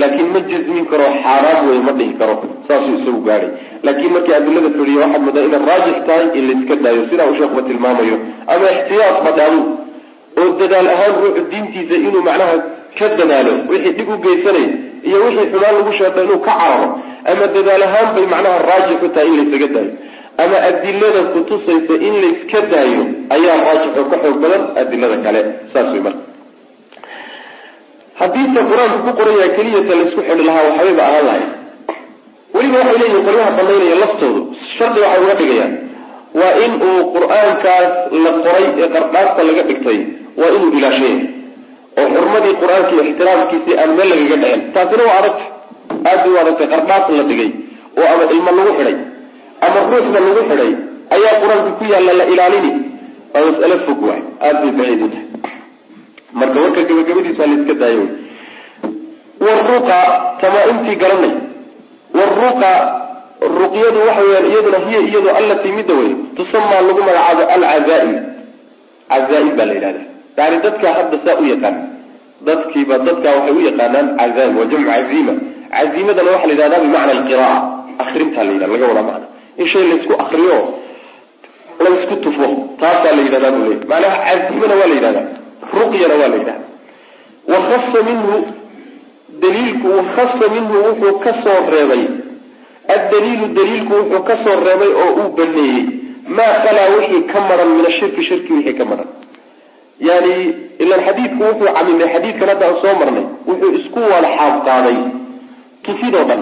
laakiin ma jazmin karo xaaraam wey ma dhihi karo. Saasuu isagu gaadhay. Laakiin markii adilada fadhiya waxaad moodaa inay raajix tahay in la iska daayo. Sidaa uu sheekuba tilmaamayo ama ixtiyaad badhaadu oo dadaal ahaan ruuxu diintiisa inuu macnaha ka dadaalo wixii dhib u geysanaya iyo wixii xumaan lagu sheegto inuu ka cararo ama dadaal ahaan bay macnaha raajix u tahay in laysaga daayo. Ama adilada kutusaysa in layska daayo ayaa raajix oo ka xoog badan adilada kale. Saas wey marka haddii ta qur'aanku ku qoran yahay keliyata laysku xidhi lahaa waxbayba ahaan lahay weliba waxay leeyihiin qolyaha banaynaya laftoodu shardi waxay uga dhigayaan waa in uu qur'aankaas la qoray ee qardhaasta laga dhigtay waa inuu ilaashan oo xurmadii qur'aanka iyo ixtiraamkiisii aan meel lagaga dhicin taasina waa adagta aad bay u adagtay qardhaas la dhigay oo ama ilmo lagu xidhay ama ruuxba lagu xidhay ayaa qur'aanka ku yaalla la ilaalini. Waa mas'alo fog waay. Aada bay baciid u tahay marka warka gabagabadiisa la iska daayo waruqa tamaa-imtii garanay. Waruqa ruqyadu waxa weyaan iyaduna hiya iyadu allatii midda wey tusamaa lagu magacaabo alcazaaim cazaaim baa la yidhahda yani dadka hadda saa u yaqaan. Dadkiiba dadka waxay u yaqaanaan cazaaim waa jamcu caziima caziimadana waxaa la yidhahdaa bimacna alqiraa akrintaa la yidhahda laga wadaa macna in shay laysku akriyo laysku tufo taasaa la yidhahdaa buu leey macnaha caziimana waa la yidhahdaa ruqyana waa la yidhahda wakhasa minhu daliilku wakhasa minhu wuxuu ka soo reebay. Addaliilu daliilku wuxuu ka soo reebay oo uu baneeyey. Maa kalaa wixii ka maran min ashirki shirki wixii ka maran. Yani ilan xadiidku wuxuu camimay xadiidkan hadda aan soo marnay wuxuu isku wada xaab qaaday tufidoo dhan.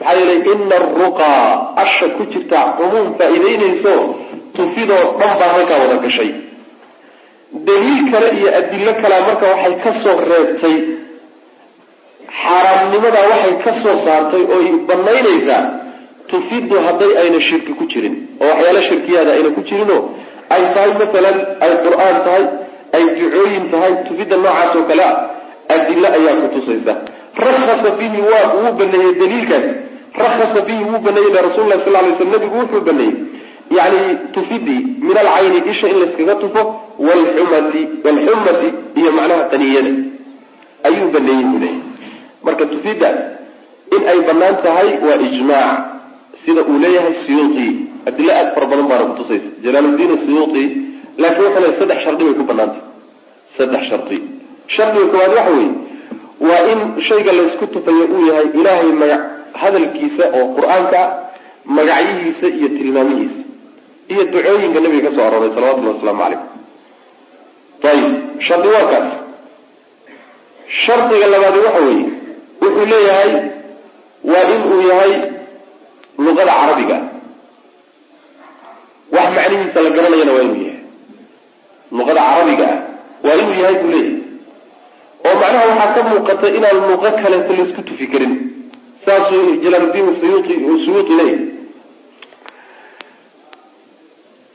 Maxaa yeelay ina aruqaa asha ku jirta cumuum faa-iideynayso tufidoo dhan baa halkaa wada gashay daliil kale iyo adilo kalea marka waxay ka soo reebtay. Xaaraamnimadaa waxay ka soo saartay oo banaynaysaa tufidu hadday ayna shirki ku jirin. Oo waxyaala shirkiyaada ayna ku jirinoo ay tahay masalan ay qur'aan tahay ay ducooyin tahay tufidda noocaas oo kale a adilo ayaa kutusaysa rakhasa fihi waa wuu baneeyey daliilkaas. Rakhasa fihi wuu baneeyey lah sal lay sl nabigu wuxuu baneeyey yani tufidii min alcayni isha in layskaga tufo walxumati iyo macnaha qaniyada ayuu baneeyey buu leeyay marka tufidda in ay bannaan tahay waa ijmaac sida uu leeyahay siyuuti adilo aad fara badan baana kutusaysa jalaaluddiin siyuuti laakiin wuxuu leeyahy saddex shardi bay ku banaantay saddex shardi shardiga koowaad waxa weeye waa in shayga laysku tufayo uu yahay ilaahay magac hadalkiisa oo qur'aanka magacyihiisa iyo tilmaamihiisa iyo ducooyinka nabiga ka soo arooray salawatullahi wasalaamu calayh ayib shardi waa kaas. Shardiga labaadi waxa weeye wuxuu leeyahay waa in uu yahay luqada carabiga. Wax macnihiisa la garanayana waa inuu yahay. Luqada carabiga ah waa inuu yahay buu leeyahay. Oo macnaha waxaa ka muuqata inaan luqo kaleeto la isku tufi karin saasuu jalaaluddiin suyuuti suyuuti leeyahay.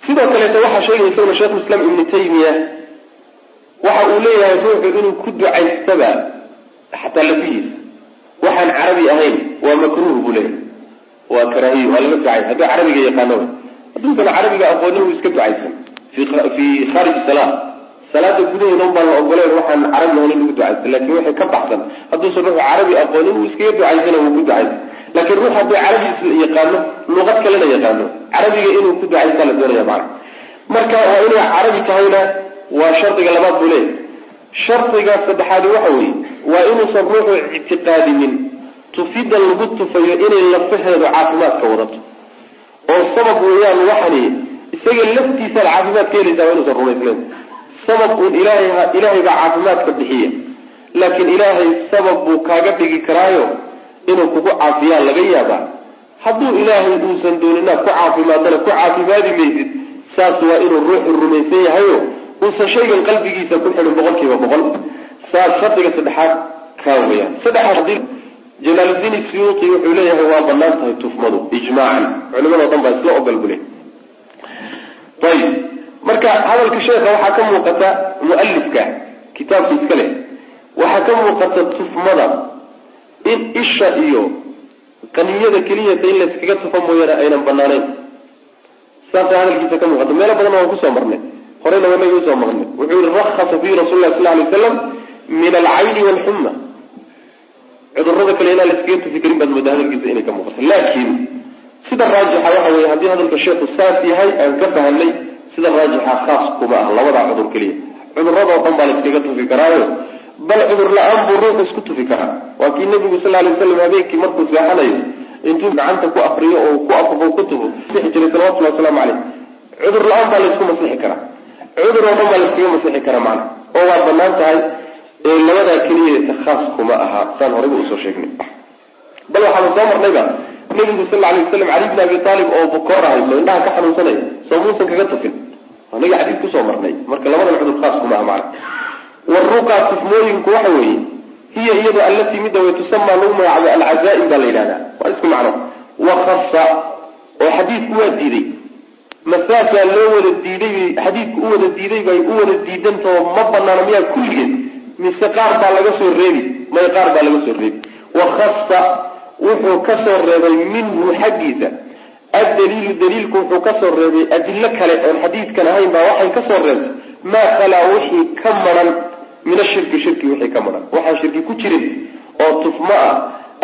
Sidoo kaleeto waxaa sheegaya isaguna sheikhu islaam ibnu taymiya waxa uu leeyahay ruuxu inuu ku ducaystaba xataa lafihiisa waxaan carabi ahayn waa makruuh buu leeyahay. Waa karaahiyo waa laga ducay. Hadduu carabiga yaqaano hadduusan carabiga aqoonin uu iska ducaysan. Fi khaarij sala salaada gudaheeda un baan la ogoleen waxaan carabi ahayn in lagu ducaysan laakiin waxay ka baxsan. Hadduusan ruuxu carabi aqoonin uu iskaga ducaysana wuu ku ducaysan. Laakiin ruux hadduu carabi yaqaano luqad kalena yaqaano. Carabiga inuu ku ducaysta la doonaya macana marka waa inay carabi tahayna waa shardiga labaad buu leeyahy shardiga saddexaadi waxa weeye waa inuusan ruuxu ictiqaadinin. Tufidan lagu tufayo inay lafaheedu caafimaadka wadato. Oo sabab weeyaan waxani isaga laftiisaad caafimaad ka helaysaa waa inuusan rumaysnayn sabab uun ilaahay ilaahay baa caafimaadka bixiya. Laakiin ilaahay sabab buu kaaga dhigi karaayo inuu kugu caafiyaan laga yaabaa. Hadduu ilaahay uusan dooninaad ku caafimaadana ku caafimaadi maysid saas waa inuu ruuxu rumaysan yahayo uusan shaygan qalbigiisa ku xidhin boqol kiiba boqol. Saas shardiga saddexaad kaa weyaan saddexaad jalaaluddiin siyuuti wuxuu leeyahay waa bannaan tahay tufmadu ijmaacan. Culimadao dhan baa isla ogol bule. Ayib marka hadalka sheekha waxaa ka muuqata mualifka kitaabka iska leh. Waxaa ka muuqata tufmada in isha iyo qaniyada keliyata in layskaga tufa mooyaane aynan banaanayn saasa hadalkiisa ka muuqata. Meelo badan waan ku soo marnay horeyna waa naga u soo marnay. Wuxuu yihi rakhasa fihi rasul lah sal lay waslam min alcayni walxuma cudurrada kale inaan laskaga tufi karin baad moodaa hadalkiisa inay ka muuqato. Laakiin sida raajixa waxa weye haddii hadalka sheekhu saas yahay aan ka fahamnay sida raajixa khaas kuma ah labadaa cudur keliya. Cuduradoo dhan baa layskaga tufi karaayo. Bal cudur la'aan buu ruux isku tufi karaa. Waa kii nabigu sal lay waslam habeenkii markuu seexanayo intuu gacanta ku afriyo oo ku afufo ku tufo masixi jiray salawatullahi wasalaamu caleyh cudur la'aan baa laysku masixi karaa cudur oo dhan baa layskaga masixi karaa macana oo waa bannaan tahay labadaa keliyata khaas kuma aha saan horeyba u soo sheegnay. Bal waxaanu soo marnayba nabigu sal lla alay waslam cali bn abi taalib oo bukoora hayso indhaha ka xanuunsanaya soo muusan kaga tufin. Anaga xadiis ku soo marnay marka labadan cudur khaas kuma aha macana waruqa tufmooyinku waxa weeye hiya iyadu allatii midda way tusamaa lagu magacaabo alcazaa-im baa la yidhahdaa. Waa isku macno. Wakasa oo xadiidku waa diiday masaasaa loo wada diiday xadiidku u wada diiday bay u wada diidantao ma banaana miyaa kulligeed mise qaar baa laga soo reebi may qaar baa laga soo reebi wakhasa wuxuu ka soo reebay minhu xaggiisa. Addaliilu daliilku wuxuu ka soo reebay adilo kale oon xadiidkan ahayn baa waxay ka soo reebtay. Maa khalaa wixii ka maran min ashirki shirki wixii ka maran. Waxaan shirki ku jirin oo tufmo ah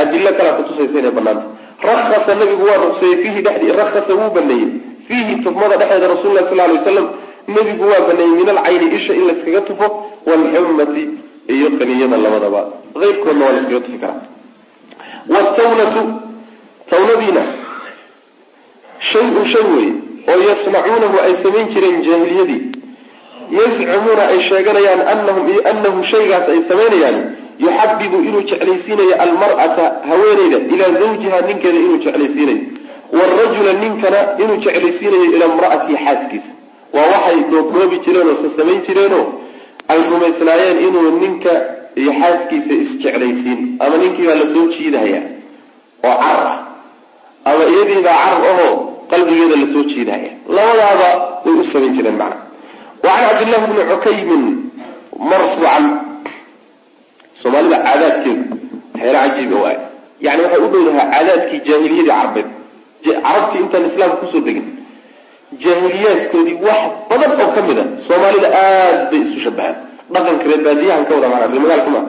adilo kalea kutusaysa inay banaanta rakhasa nabigu waa ruqseeyey fiihi dhexdii rakhasa wuu baneeyey fiihi tufmada dhexeeda rasul lah sal lay waslam nebigu waa baneeyey min alcayni isha in layskaga tufo waalxumati iyo qaniyada labadaba. Eyrkoodna waa layskaga tufi karaa. Wtawnatu tawnadiina shay-un shay wey oo yasnacuunahu ay samayn jireen jaahiliyadii yazcumuuna ay sheeganayaan anahum iyo anahu shaygaas ay samaynayaan yuxabibu inuu jeclaysiinayo almar'ata haweeneyda ilaa zawjiha ninkeeda inuu jeclaysiinayo waalrajula ninkana inuu jeclaysiinayo ilaa imra'atihi xaaskiisa. Waa waxay doobdoobi jireen oo sasamayn jireenoo ay rumaysnaayeen inuu ninka iyo xaaskiisa isjeclaysiin. Ama ninkiibaa la soo jiidahaya oo carab ah. Ama iyadiibaa carab ahoo qalbigeeda la soo jiidahaya labadaaba way u samayn jireen macna. Wa can cabdillahi bni cukaymin marfuucan soomaalida caadaadkeedu waxyaala cajiib ah yani waxay u dhow dahaa caadaadkii jaahiliyadii carbeed carabtii intaan islaamka ku soo degin jaahiliyaadkoodii wax badan oo ka mid a soomaalida aad bay isu shabahaan dhaqanka reerbaadiyahan ka wada maaa reermagaalka ma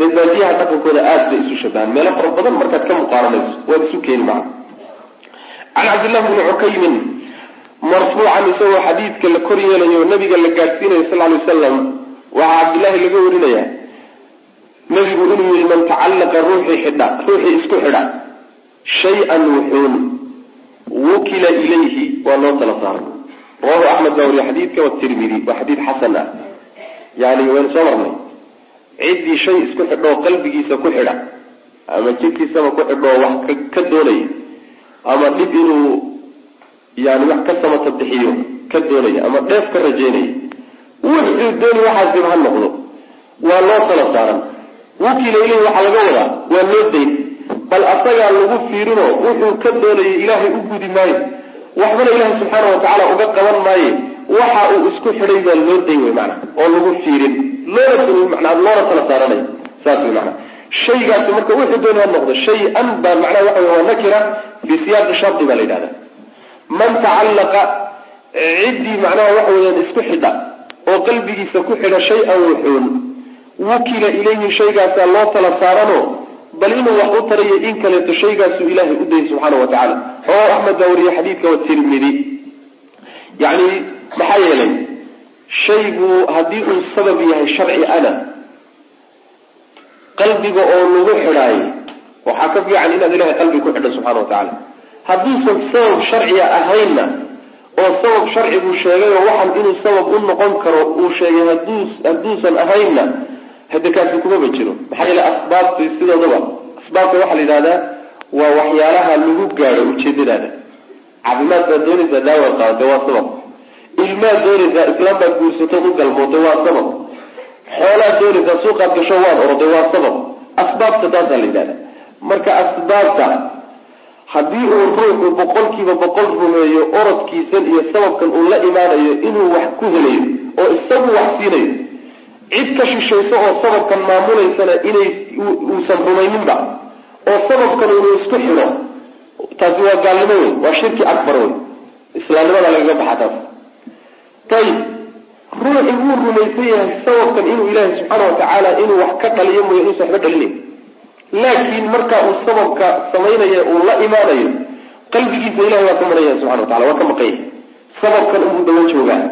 reerbaadiyaha dhaqankooda aad bay isu shabahaan meelo fara badan markaad ka muqaaranayso waad isu keeni maa can cabdillahi bni cukaymin marfuucan isagoo xadiidka la kor yeelayo nabiga la gaadhsiinayo sal lay wasalam waxaa cabdillahi laga warinaya nabigu inuu yihi man tacallaqa ruuxii xidha ruuxii isku xidha shay-an wuxuun wukila ilayhi waa loo tala saaray. Rawahu axmed baa wariye xadiidka watirmidi waa xadiid xasan ah. Yani waynu soo marnay. Ciddii shay isku xidhoo qalbigiisa ku xidha. Ama jidkiisaba ku xidhoo wax ka doonaya ama dhib inuu yani wax ka samata bixiyo ka doonaya ama dheef ka rajeynaya wuxuu dooni waxaasib ha noqdo. Waa loo tala saaran wukila ilayhi waxaa laga wadaa waa loo dayn bal asagaa lagu fiirino wuxuu ka doonayay ilaahay u gudi maayo. Waxbana ilaahay subxaana watacaala uga qaban maaye. Waxa uu isku xidhay baa loo dayn wey maana oo lagu fiirin. Loona loona tala saaranay saas wey maana shaygaasi marka wuxuu dooni ha noqdo shay-an baa macnaha waxa waa nakira fi siyaaqi shardi baa la yidhahda man tacallaqa ciddii macnaha waxa weyaan isku xidha oo qalbigiisa ku xidha shay-an wuxuun wukila ilayhi shaygaasaa loo tala saarano bal inuu wax u tarayo in kaleeto shaygaasuu ilaahay u dayay subxaana wa tacala rawahu axmed baa wariye xadiidka watirmidi yani maxaa yeelay shaygu haddii uu sabab yahay sharci ana qalbiga oo lagu xidhaayo waxaa ka fiican inaad ilahay qalbi ku xidho subxana wa tacaala. Hadduusan sabab sharciga ahaynna oo sabab sharcigu sheegay oo waxan inuu sabab u noqon karo uu sheegay haduu hadduusan ahaynna hade kaasi kumaba jiro maxaa yeele asbaabti sidoodaba asbaabta waxaa la yidhahdaa waa waxyaalaha lagu gaadho ujeedadaada caafimaad baad doonaysaa daawaad qaadata waa sabab. Ilmaad doonaysaa islaam baad guursatood u galmootay waa sabab. Xoolaad doonaysaa suuqaad gasho waad oroday waa sabab. Asbaabta taasaa la yidhahda marka asbaabta haddii uu ruuxu boqolkiiba boqol rumeeyo orodkiisan iyo sababkan uu la imaanayo inuu wax ku helayo oo isagu wax siinayo cid ka shishayso oo sababkan maamulaysana inay uusan rumayninba oo sababkan unu isku xidho taasi waa gaalnimo wey waa shirki akbar wey islaamnimada lagaga baxa taas. Ayib ruuxi wuu rumaysan yahay sababkan inuu ilaahay subxaana watacaala inuu wax ka dhaliyo mooya inuusan waxba dhalinayn laakiin marka uu sababka samaynaya uu la imaanayo qalbigiisa ilahay waa ka maranya subxana wa tacala waa ka maqan yahay sababkan unbuu dawa joogaa.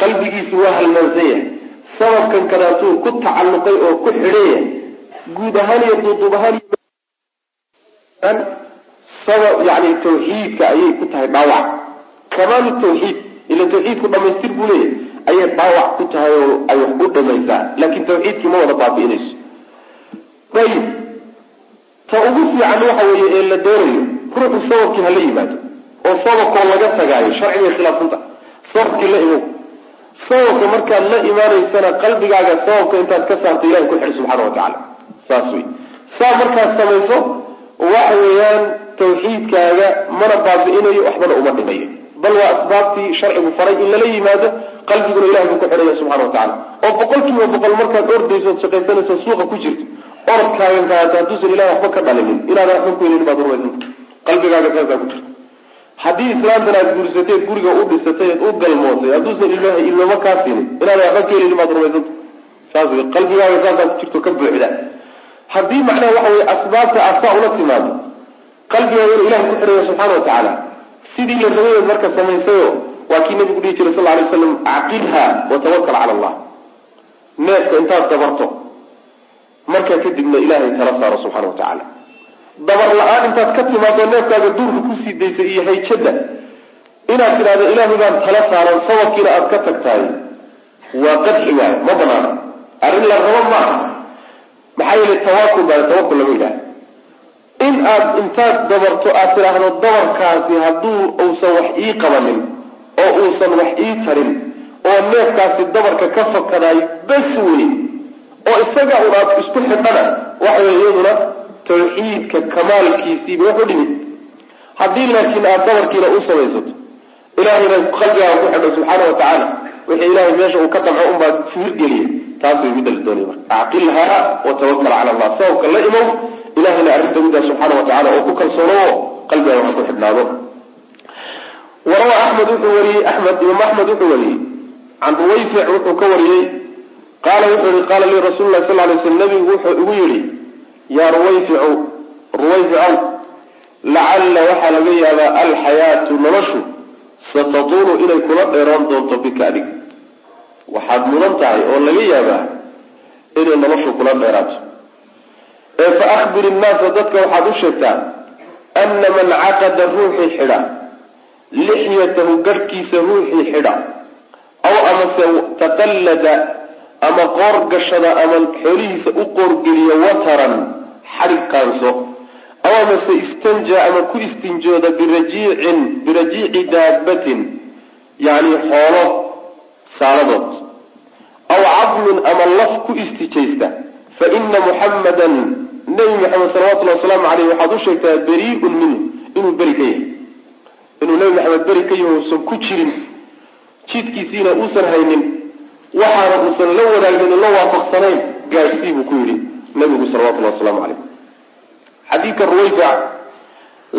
Qalbigiisu waa halmaansan yahay sababkan kadaatuu ku tacalluqay oo ku xidhaya guud ahaan iyo duuduub ahaan sabab yani tawxiidka ayay ku tahay dhaawac. Kamaalu tawxiid ila tawxiidku dhamaystir buu leeyahy ayay dhaawac ku tahay oo ay wax u dhamaysaa laakin tawxiidkii ma wada baabi'inayso. Ayib ta ugu fiican waxa weeye ee la doonayo ruuxu sababkii hala yimaado oo sababkoo laga tagaayo sharcigay khilaafsanta sababkii la imow sababka markaad la imaanaysana qalbigaaga sababka intaad ka saarto ilahay ku xidh subxaana wa tacaala. Saas wey saa markaad samayso waxa weeyaan tawxiidkaaga mana baabi'inayo waxbana uma dhimayo. Bal waa asbaabtii sharcigu faray in lala yimaado qalbiguna ilahay buu ku xidhaya subxana wa tacala oo boqol kiiba boqol markaad ordayso od shaqaysanayso suuqa ku jirto orodkaagan kaata hadduusan ilahay waxba ka dhalinin inaadan waxba ku helin baad rumaysanta qalbigaaga saasaa ku jirta haddii islaamtan aad guursateed guriga u dhisatay u galmootay hadduusan ilmaha ilmama kaa siinin inaadan waxba ka helinin baad rumaysanta saas wey qalbigaaga saasaa ku jirto ka buuxda. Haddii macnaha waxa weye asbaabta aad saa ula timaado qalbigaaga inuu ilahay ku xidhaya subxaana wa tacaala. Sidii la rabayeed marka samaysayo waa kii nabigu dhihi jiray sal alay slam acqilha watawakal cala allah. Neefka intaad dabarto. Markaa kadibna ilaahay tala saaro subxana wa tacaala dabar la'aan intaad ka timaado neefkaaga duurka ku sii daysa iyo hayjada inaad tidhahdo ilaahay baan tala saaran sababkiina aad ka tagtahay. Waa qadxi waayo ma banaana arrin la rabo maaha. Maxaa yeele tawakul baa tawakul lama yidhaha in aad intaad dabarto aad tidhaahdo dabarkaasi hadduu uusan wax ii qabanin oo uusan wax ii tarin oo neefkaasi dabarka ka fakadaay bas wey oo isaga un aad isku xidhana waxa wey iyaduna tawxiidka kamaalkiisiiba wax u dhimid haddii laakiin aad dabarkiina u samaysato ilahayna qalbigaaga ku xidho subxaana watacaala wixii ilahay meesha uu ka damco unbaa fiirgeliya taas way midda la doonaya marka. Acqilhaa watawakal cala allah. Sababka la imow ilahayna arrinta middaa subxaana watacala oo ku kalsoono qalbigaaga wax ku xidhnaado. Warawa axmed wuxuu wariyey axmed imaam axmed wuxuu wariyey can ruwayfic wuxuu ka wariyey qaala wuxuu yihi qaala lii rasuulu lahi sal lay slam nabigu wuxuu igu yidhi yaa ruwayficu ruwayficow lacalla waxaa laga yaabaa alxayaatu noloshu satatuulu inay kula dheeroon doonto bika adig waxaad mudan tahay oo laga yaabaa inay noloshu kula dheeraato. Ee fa akhbir innaasa dadka waxaad u sheegtaa ana man caqada ruuxii xidha lixyatahu garhkiisa ruuxii xidha aw amase taqallada ama qoor gashada ama xoolihiisa u qoorgeliya wataran xadhig qaanso aw amase istanja ama ku istinjooda birajiicin birajiici daabatin yacni xoolo saaladood. Aw cadmin ama laf ku istijaysta. Fa ina muxammadan nebi maxamed salawatullahi wasalaamu caleyh waxaad u sheegtaa beriiun minhu inuu beri ka yahay. Inuu nebi maxamed beri ka yahay uusan ku jirin jidkiisiina uusan haynin waxaana uusan la wadaagin la waafaqsanayn gaadhsii buu ku yidhi nabigu salawatullahi wasalaamu caleyh xadiidka ruwayfic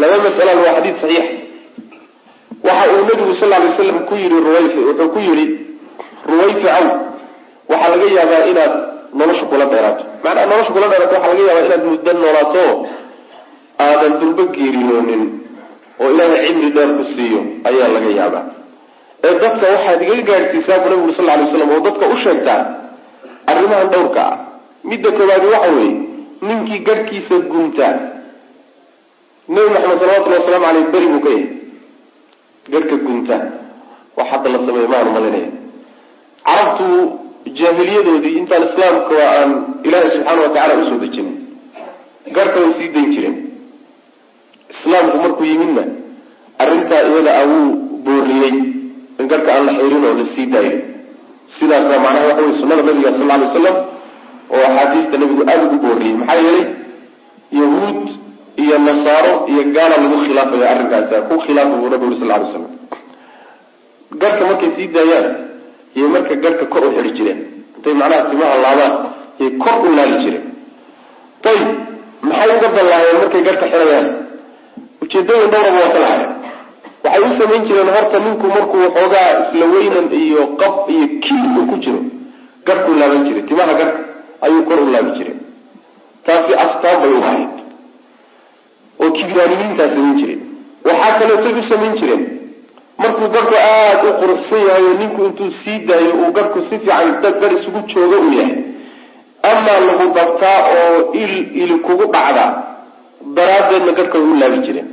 laba masalan waa xadiid saxiix. Waxa uu nabigu sal ly slam ku yihi ruwayfi wuxuu ku yihi ruwayficow waxaa laga yaabaa inaad nolosha kula dheeraato. Macnaha nolosha kula dheeraato waxaa laga yaabaa inaad muddo noolaato aadan dulba geeriyoonin oo ilaahay cimri dheer ku siiyo ayaa laga yaabaa. Ee dadka waxaad iga gaadhsiisaa bu nabigu sal lay slam oo dadka u sheegtaa arrimahan dhowrka ah midda koowaadi waxa weeye ninkii garhkiisa guntaa nebi maxamed salawatullahi wasalaamu aleyh beri buu ka yahay garhka guntaa wax hadda la sameeya maanu malinaya carabtu jaahiliyadoodii intaan islaamka aan ilaahay subxaana watacala u soo dejinin garhka way sii dayn jireen islaamku markuu yimidna arrintaa iyada a wuu booriyey in garhka aan la xirin oo la sii daayo sidaasa macnaha waxa wey sunada nabiga sal ly wasalam oo axaadiista nabigu aada ugu booriyey. Maxaa yeelay yahuud iyo nasaaro iyo gaala lagu khilaafaya arrinkaasi ku khilaafa buu nabigu uri sal lay slam garhka markay sii daayaan iyo marka garhka kor u xidhi jireen intay macnaha timaha laabaan yay kor u laali jireen. Ayib maxay uga dallaayeen markay garhka xidhayaan? Ujeedooyin dhowraba waa ka lahayen waxay u samayn jireen horta ninku markuu waxoogaa isla weynan iyo qab iyo kiil uu ku jiro garhkuu laaban jiray timaha garhka ayuu kor u laabi jiray. Taasi astaan bay u ahayd. Oo kibraanimiintaa samayn jireen waxaa kaleetoy u samayn jireen. Markuu garhku aada u quruxsan yahay oo ninku intuu sii daayo uu garhku si fiican gar isugu joogo uu yahay. Amaa lagu dabtaa oo il ili kugu dhacda daraaddeedna garhka way u laabi jireen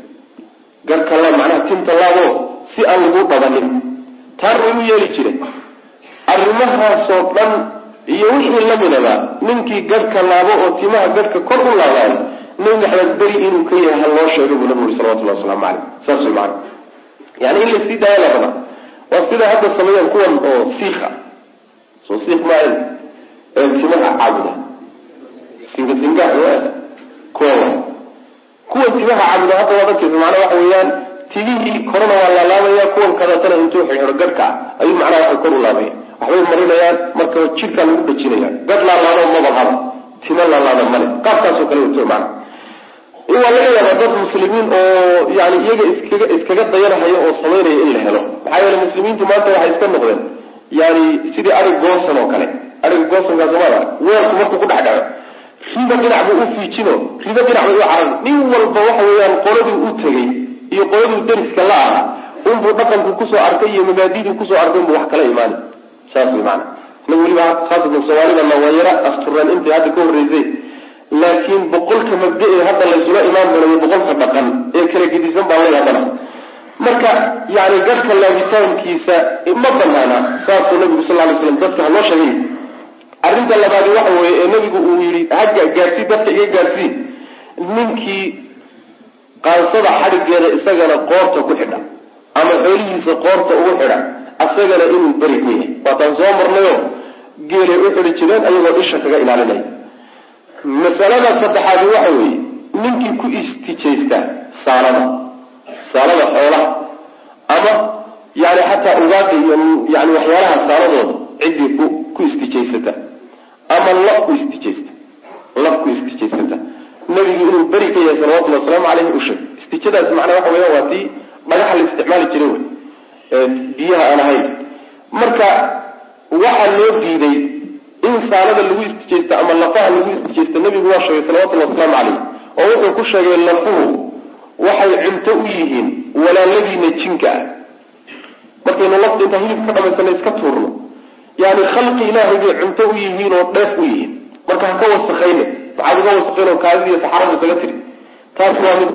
garhka la macnaha tinta laabo si aan lagu dhabanin. Taan way u yeeli jireen. Arrimahaasoo dhan iyo wixii lamidaba ninkii garhka laabo oo timaha garhka kor u laabaayo nabi maxamed beri inuu ka yahay ha loo sheegay buu nabigu uri salawatullahi waslamu caleyh saas way macana yani in la sii daaya la rabaa waa sida hadda sameeyaan kuwan oo siika soo siik maahan ee timaha caabuda. Singa singa kuwa kuwan timaha caabuda hadda waad arkaysa macnaa waxa weeyaan timihii korona waa laalaabaya kuwan kadatana intuu xidhxidho garhka ayuu macnaha waxay kor u laabaya waxbay marinayaan marka jidhkaa lagu dhajinaya garh laalaado mabalhaba timo laalaada male qaabkaasoo kale wato macna waa laga yaabaa dad muslimiin oo yani iyaga iskaga iskaga dayanahaya oo samaynaya in la helo. Maxaa yeele muslimiintu maanta waxay iska noqdeen. Yani sidii arig goosan oo kale ariga goosankaa somaala weelku markuu ku dhex dhaco riba dhinac buu u fiijino. Riba dhinac bay u caran nin walba waxa weeyaan qoladii u tegey iyo qoladii dariska la ahaa. Unbuu dhaqanku ku soo arkay iyo mabaadiduu ku soo arkay unbuu wax kala imaani saas way maana na weliba khaasatan soomaalidana waa yara asturaan intii hadda ka horreysay. Laakiin boqolka mabda ee hadda laysula imaan doonayo boqolka dhaqan ee kala gedisan baa la. Yaabana marka yani garhka laabitaankiisa ma banaana saasuu nabigu sal lay slam dadka haloo sheegay. Arrinta labaadi waxa weeye ee nabigu uu yihi hagga gaarsii dadka iga gaarsii ninkii qaansada xadhigeeda isagana qoorta ku xidha ama xoolihiisa qoorta ugu xidha isagana inuu beri ku yahay waataan soo marnayo geelay u xidhi jireen ayagoo isha kaga ilaalinaya masalada saddexaadi waxa weeye ninkii ku istijaysta saalada saalada xoolaha ama yani xataa ugaada iyo yani waxyaalaha saaladooda ciddii ku ku istijaysata ama laf ku istijaysta laf ku istijaysata nabigu inuu beri ka yahay salawatullhi wasalaamu caleyhi u sheeg istijadaas macnaa waxa weya waa tii dhagaxa la isticmaali jiray wey biyaha aan ahayn. Marka waxaa loo diiday in saalada lagu istijaysto ama lafaha lagu istijaysto nabigu waa sheegay salawatullahi wasalaamu caleyh oo wuxuu ku sheegay lafuhu waxay cunto u yihiin walaaladiina jinka ah. Markaynu lafta intaa hilibka ka dhamaysana iska tuurno. Yani khalqi ilaahay bay cunto u yihiin oo dheef u yihiin. Marka ha ka wasakayne maxaad oo kaadida iyo saxarada isaga tiri. Taas waa mid.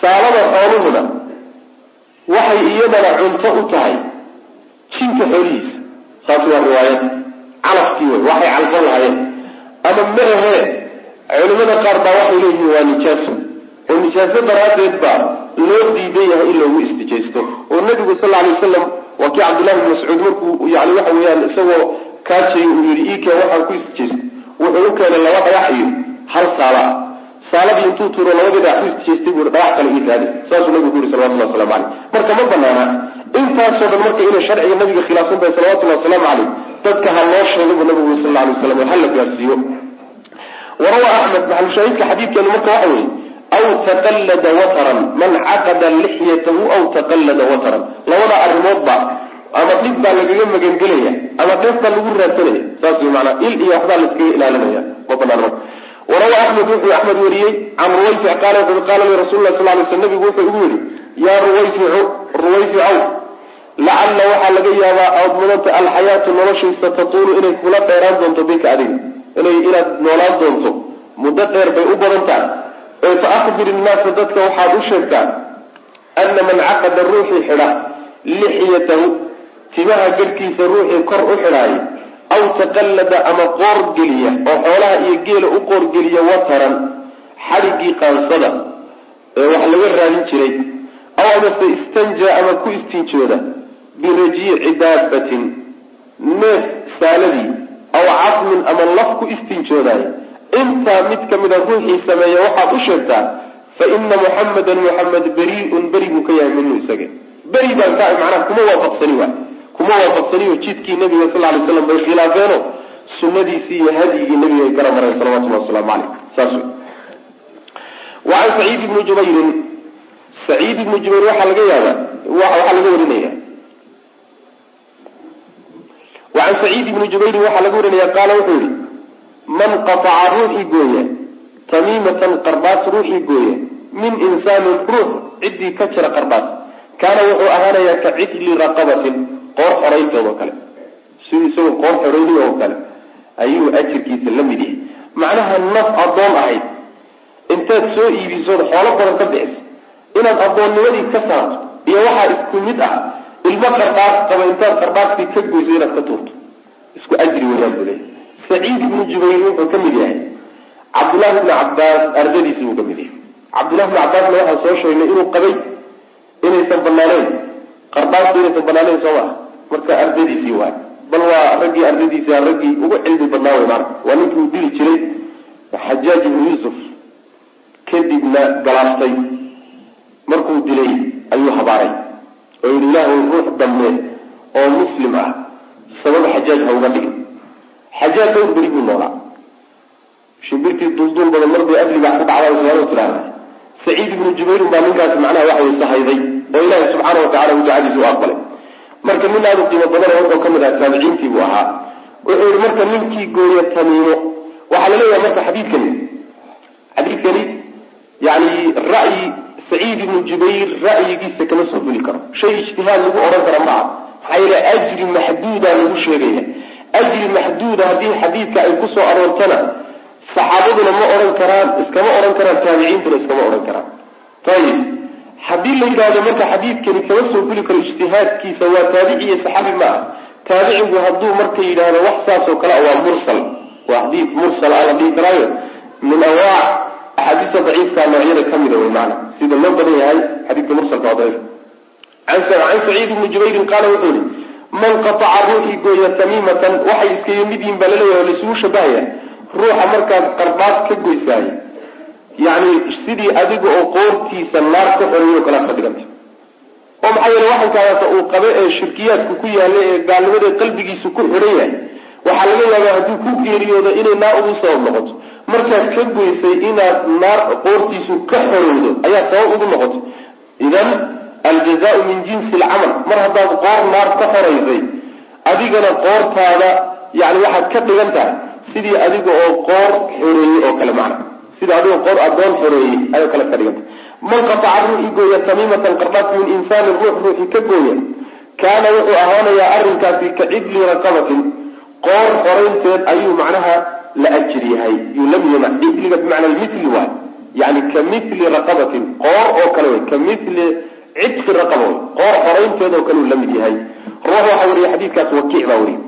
Saalada xooluhuna waxay iyadana cunto u tahay jinka xoolihiisa. Saas waa riwaayad. Calafkii wey waxay calfan lahaayeen. Ama ma ahee culimada qaar baa waxay leeyihiin waa nijaaso oo nijaaso daraaddeed baa loo diidan yahay in loogu istijaysto. Oo nabigu sal lla alay wasalam waa kii cabdullahi bin mascuud markuu yani waxa weeyaan isagoo kaajay uu yihi iikeen waxaan ku istijaysto. Wuxuu u keenay laba dhagax iyo hal saala ah saaladii intuu tuuro labadii dhagax ku istijaystay buu dhagax kale ii raadi. Saasuu nabigu ku yuri salawatullahi waslamu caleyh marka ma banaana intaasoo dhan marka inay sharciga nabiga khilaafsan tahay salawatullahi wasalaamu caleyh dadka ha loo sheego bu nabigu sal lla alay waslam ha la gaarsiiyo. Warawa axmed maxalushaahidka xadiidkeenu marka waxa weeye aw taqallada wataran man caqada lixyatahu aw taqallada wataran. Labada arrimoodba ama dhib baa lagaga magangelaya ama dheef baa lagu raadsanaya. Saas wey maanaa il iyo waxbaa laiskaga ilaalinaya. Ma banaan marka warawa axmed wuxuu axmed wariyey can ruwayfic qaala wuxui qaala li rasul lah sal sl nabigu wuxuu igu yidhi yaa ruwayficu ruwayficow lacalla waxaa laga yaabaa aad mudanta alxayaatu noloshiisa tatuulu inay kula dheeraan doonto bika adiga. Inay inaad noolaan doonto. Muddo dheer bay u badan tahay ee fa akbir innaasa dadka waxaad u sheegtaa ana man caqada ruuxii xidha lixyatahu timaha garhkiisa ruuxii kor u xidhaaya aw taqallada ama qoor geliya oo xoolaha iyo geela u qoor geliya wataran xadhiggii qaansada ee wax laga raadin jiray aw amase istanja ama ku istinjooda birajiici daabatin neef saaladii aw casmin ama laf ku istinjoodaaya intaa mid ka mida ruuxii sameeya waxaad u sheegtaa fa ina muxamadan muxamed beri-un beri buu ka yahay minhu isaga beri baan ka macnaha kuma waafaqsani waay kuma waafaqsaniyo jidkii nabiga sal lay slam bay khilaafeeno sunadiisii iyo hadyigii nabiga ay gara mareen salawatullahi wasalaamu caleyh saas wey wa can saciid ibni jubayrin saciid ibni jubayr waxaa laga yaaba waxaa laga warinaya. Wa can saciid ibni jubayrin waxaa laga warinaya qaala wuxuu yihi man qataca ruuxii gooya tamiimatan qarbaas ruuxii gooya min insaanin ruux ciddii ka jira qarbaas kaana wuxuu ahaanayaa ka cidli raqabatin qoor xoraynteedoo kale. Sidii isagoo qoor xorayni oo kale ayuu ajirkiisa la mid yahay macnaha naf addoon ahayd. Intaad soo iibisood xoolo badan ka bixisa inaad addoonnimadii ka saarto iyo waxaa isku mid ah ilmo qarbaas qaba intaad qarbaastii ka goyso inaad ka tuurto. Isku ajri weyaan buu leeyahy saciid ibnu jubayr wuxuu ka mid yahay. Cabdullahi ibni cabbaas ardadiisi buu ka mid yahay. Cabdullahi ibni cabbaasna waxaan soo sheegnay inuu qabay inaysan banaaneyn qarbaastu inaysan banaaneyn soo maa marka ardadiisii waay. Bal waa raggii ardadiisi raggii ugu cilmi badnaa wey maana waa ninkii uu dili jiray xajaaj ibnu yuusuf kadibna galaaftay markuu dilay ayuu habaaray. Oo yihi ilaahu ruux dambe oo muslim ah sabab xajaaj ha uga dhigin. Xajaaj dhowr beri buu noolaa. Shimbirtii dulduul badan mar bay adligaa ku dhacdaa somaala tiraahda saciid ibnu jubayrin baa ninkaas macnaha waxa way sahayday oo ilaahi subxaana watacala uu ducadiisa u aqbalay marka nin aada qiimo badan wuxuu ka mid ahaa taabiciintii buu ahaa. Wuxuu yihi marka ninkii gooya tamiimo waxaa la leeyahay marka xadiidkani xadiidkani yani ra'yi saciid ibnu jubayr ra'yigiisa kama soo geli karo. Shay ijtihaad lagu odhan kara maaha maxaa yeele ajri maxduuda lagu sheegaya. Ajri maxduuda haddii xadiidka ay ku soo aroortana saxaabaduna ma odhan karaan iskama odhan karaan taabiciintuna iskama odhan karaan. Ayib haddii la yidhahdo marka xadiidkani kama soo guli karo ijtihaadkiisa waa taabici iyo saxaabi ma ah taabicigu hadduu marka yidhaahdo wax saas oo kale waa mursal. Waa xadiid mursal a la dhihi karaayo. Min anwaac axaadiista daciifka noocyada kamida wey maana sida loo badan yahay xadiidka mursalka waa daciif. Can saciid ibni jubayrin qaala wuxuu yihi man qataca ruuxii gooya tamiimatan waxay iska yimid yihiin baa la leeyahay oo laisugu shabahaya. Ruuxa markaad qarbaad ka goysaayo yani sidii adiga oo qoortiisa naar ka xoreeyo kala ka dhiganta oo maxaa yeele waxankaadaasa uu qabe ee shirkiyaadku ku yaalla ee gaalnimada qalbigiisu ku xiran yahay. Waxaa laga yaabaa hadduu ku geeriyoodo inay naar ugu sabab noqoto. Markaad ka goysay inaad naar qoortiisu ka xorowdo ayaa sabab ugu noqoto idan aljazaau min jinsi alcamal. Mar haddaad qoor naar ka xoraysay adigana qoortaada yani waxaad ka dhigan tahay sidii adiga oo qoor xoreeyey oo kale macna sida adigoo qoor adoon xoreeyey ayoo kale ka man qataca ruuxii gooya tamiimatan qardhaas min insaanin ruux ruuxii ka gooya kaana wuxuu ahaanayaa arrinkaasi ka cidli raqabatin qoor xoraynteed ayuu macnaha la ajir yahay yuu lam yama cidliga bimacna mili waay yani ka mili raqabatin qoor oo kale wey ka mili cidfi raqaba wey qoor xoraynteed oo kale uu la mid yahay. Ruux waxaa wariya xadiidkaas wakiic baa wariya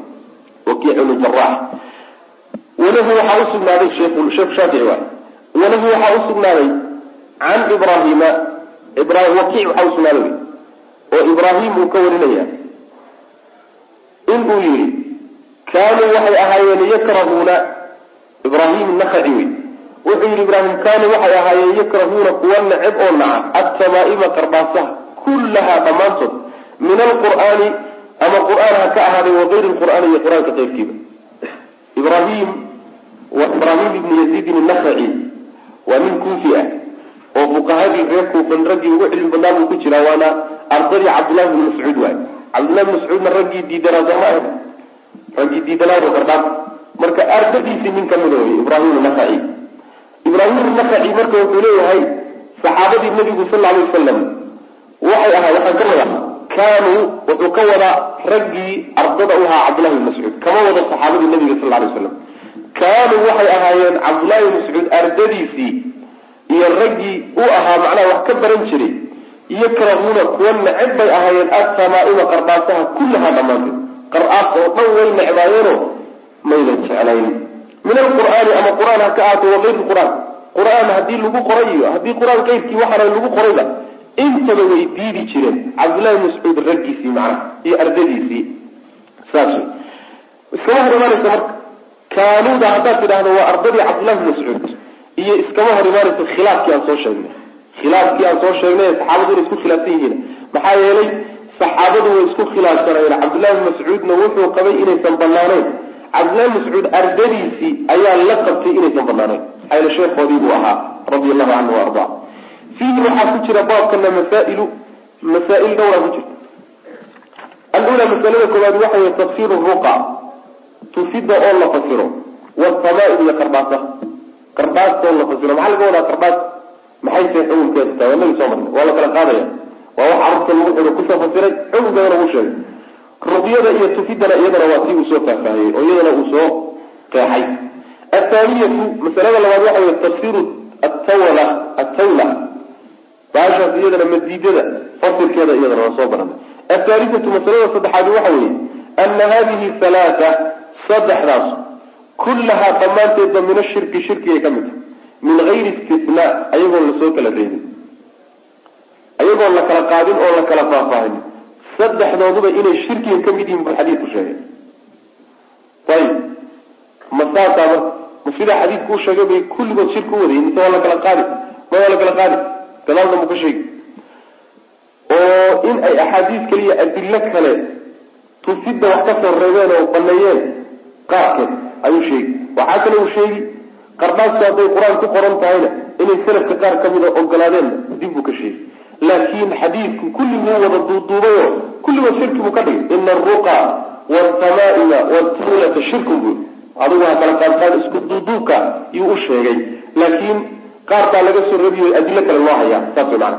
wakiic ibnu jarax walahu waxaa usugnaaday sheekh shaafici waay walahu waxaa usugnaaday can ibrahim wakiic waxaa usugnaaday oo ibraahim uu ka warinaya. In uu yihi kaanuu waxay ahaayeen yakrahuuna. Ibraahim nakaci wey wuxuu yihi ibraahim kaanuu waxay ahaayeen yakrahuuna kuwa neceb oo naca atamaa'ima qardhaasaha kullahaa dhammaantood. Min alqur'aani ama qur'aan ha ka ahaaday wagayri lqur'aani iyo qur'aanka qaybkiiba ibrahim waa ibraahim ibni yaziidin nakaci waa nin kuufi ah. Oo fuqahadii reer kuufan raggii ugu cilmi badnaa buu ku jiraa waana ardadii cabdullahi bni mascuud waay. Cabdullahi bni mascuudna raggii diidanaa sooma raggii diidanaa qardhaas marka ardadiisii nin kamida wey ibraahim nakaci ibraahim nakaci marka wuxuu leeyahay saxaabadii nabigu sal alay wasalam waxay ahaa waxaan ka wadaa kaanuu wuxuu ka wadaa raggii ardada u ahaa cabdullahi bni mascuud kama wado saxaabadii nabiga sal alay wasalam kaanuu waxay ahaayeen cabdullahi bni mascuud ardadiisii iyo raggii u ahaa macnaha wax ka baran jiray yakrahuuna kuwa neceb bay ahaayeen atamaa'ima qardhaasaha kullahaa dhammaanteed. Qar-aas oo dhan way necbaayeenoo maydan jeclayn. Min alqur'aani ama qur'aan ha ka ahaato wagayri qur'aan. Qur'aan haddii lagu qoray iyo haddii qur'aan keyrkii waxaana lagu qorayba intaba way diidi jireen cabdullahi bni mascuud raggiisii macnaha iyo ardadiisii. Saas iskama hor imaanaysa marka kaanuuda haddaad tidhaahdo waa ardadii cabdullahi mascuud. Iyo iskama hor imaanayso khilaafkii aan soo sheegnay. Khilaafkii aan soo sheegnay saxaabadu inay isku khilaafsan yihiin. Maxaa yeelay saxaabadu way isku khilaafsanayeen cabdullahi mascuudna wuxuu qabay inaysan banaanayn cabdullahi mascuud ardadiisii ayaa la qabtay inaysan banaanayn maxaa yeele sheekhoodii buu ahaa radia allahu canhu wa ardaa. Fiihi waxaa ku jira baabkana masaa'ilu masaa'il dhowraa ku jirta alula masalada koowaad waxa wey tafsiru ruqa tufida oo la fasiro wasamaail iyo qardhaasa qardhaasta oo la fasiro maxaa laga wadaa qardhaas maxay tahay xukunkeeda taa waa nagi soo marnay waa la kala qaadaya. Waa wax carurta lagu xigo ku soo fasiray xukunkeedana uu sheegay. Ruqyada iyo tufidana iyadana waa tii uu soo faahfaahiyey oo iyadana uu soo qeexay. Athaaniyatu masalada labaad waxa wey tafsiru atawla atawla baashaas iyadana madiidada fasirkeeda iyadana waa soo baranay athaalithatu masalada saddexaadi waxa weeye ana hadihi halaata saddexdaas kullahaa dhammaanteedba min ashirki shirkigay ka mid tahay. Min gayri istisnaa ayagoon la soo kala reebin. Ayagoon la kala qaadin oo la kala faahfaahin. Saddexdooduba inay shirkiga ka mid yihiin buu xadiidku sheegay. Ayib ma saasaa marka ma sidaa xadiidku u sheegay bay kulligood shirki u wadayin mise waa la kala qaadi ma waa la kala qaadi. Gadaalna mu ka sheegi. Oo in ay axaadiis kaliya adilo kale tufidda wax ka soo reebeen oo baneeyeen qaarkeed ayuu sheegi waxaa kale uu sheegi qardhaasku hadday qur'aan ku qoran tahayna inay salafka qaar kamida ogolaadeen dib buu ka sheegi laakin xadiidku kulliguu wada duuduubayo kulligood shirki buu ka dhigay. Ina aruqa waaltamaa'ima waaltawlata shirkun buu adigu ha kala qaadqaad isku duuduubka yuu u sheegay. Laakiin qaar baa laga soo reebiyo adilo kale loo hayaa saas macana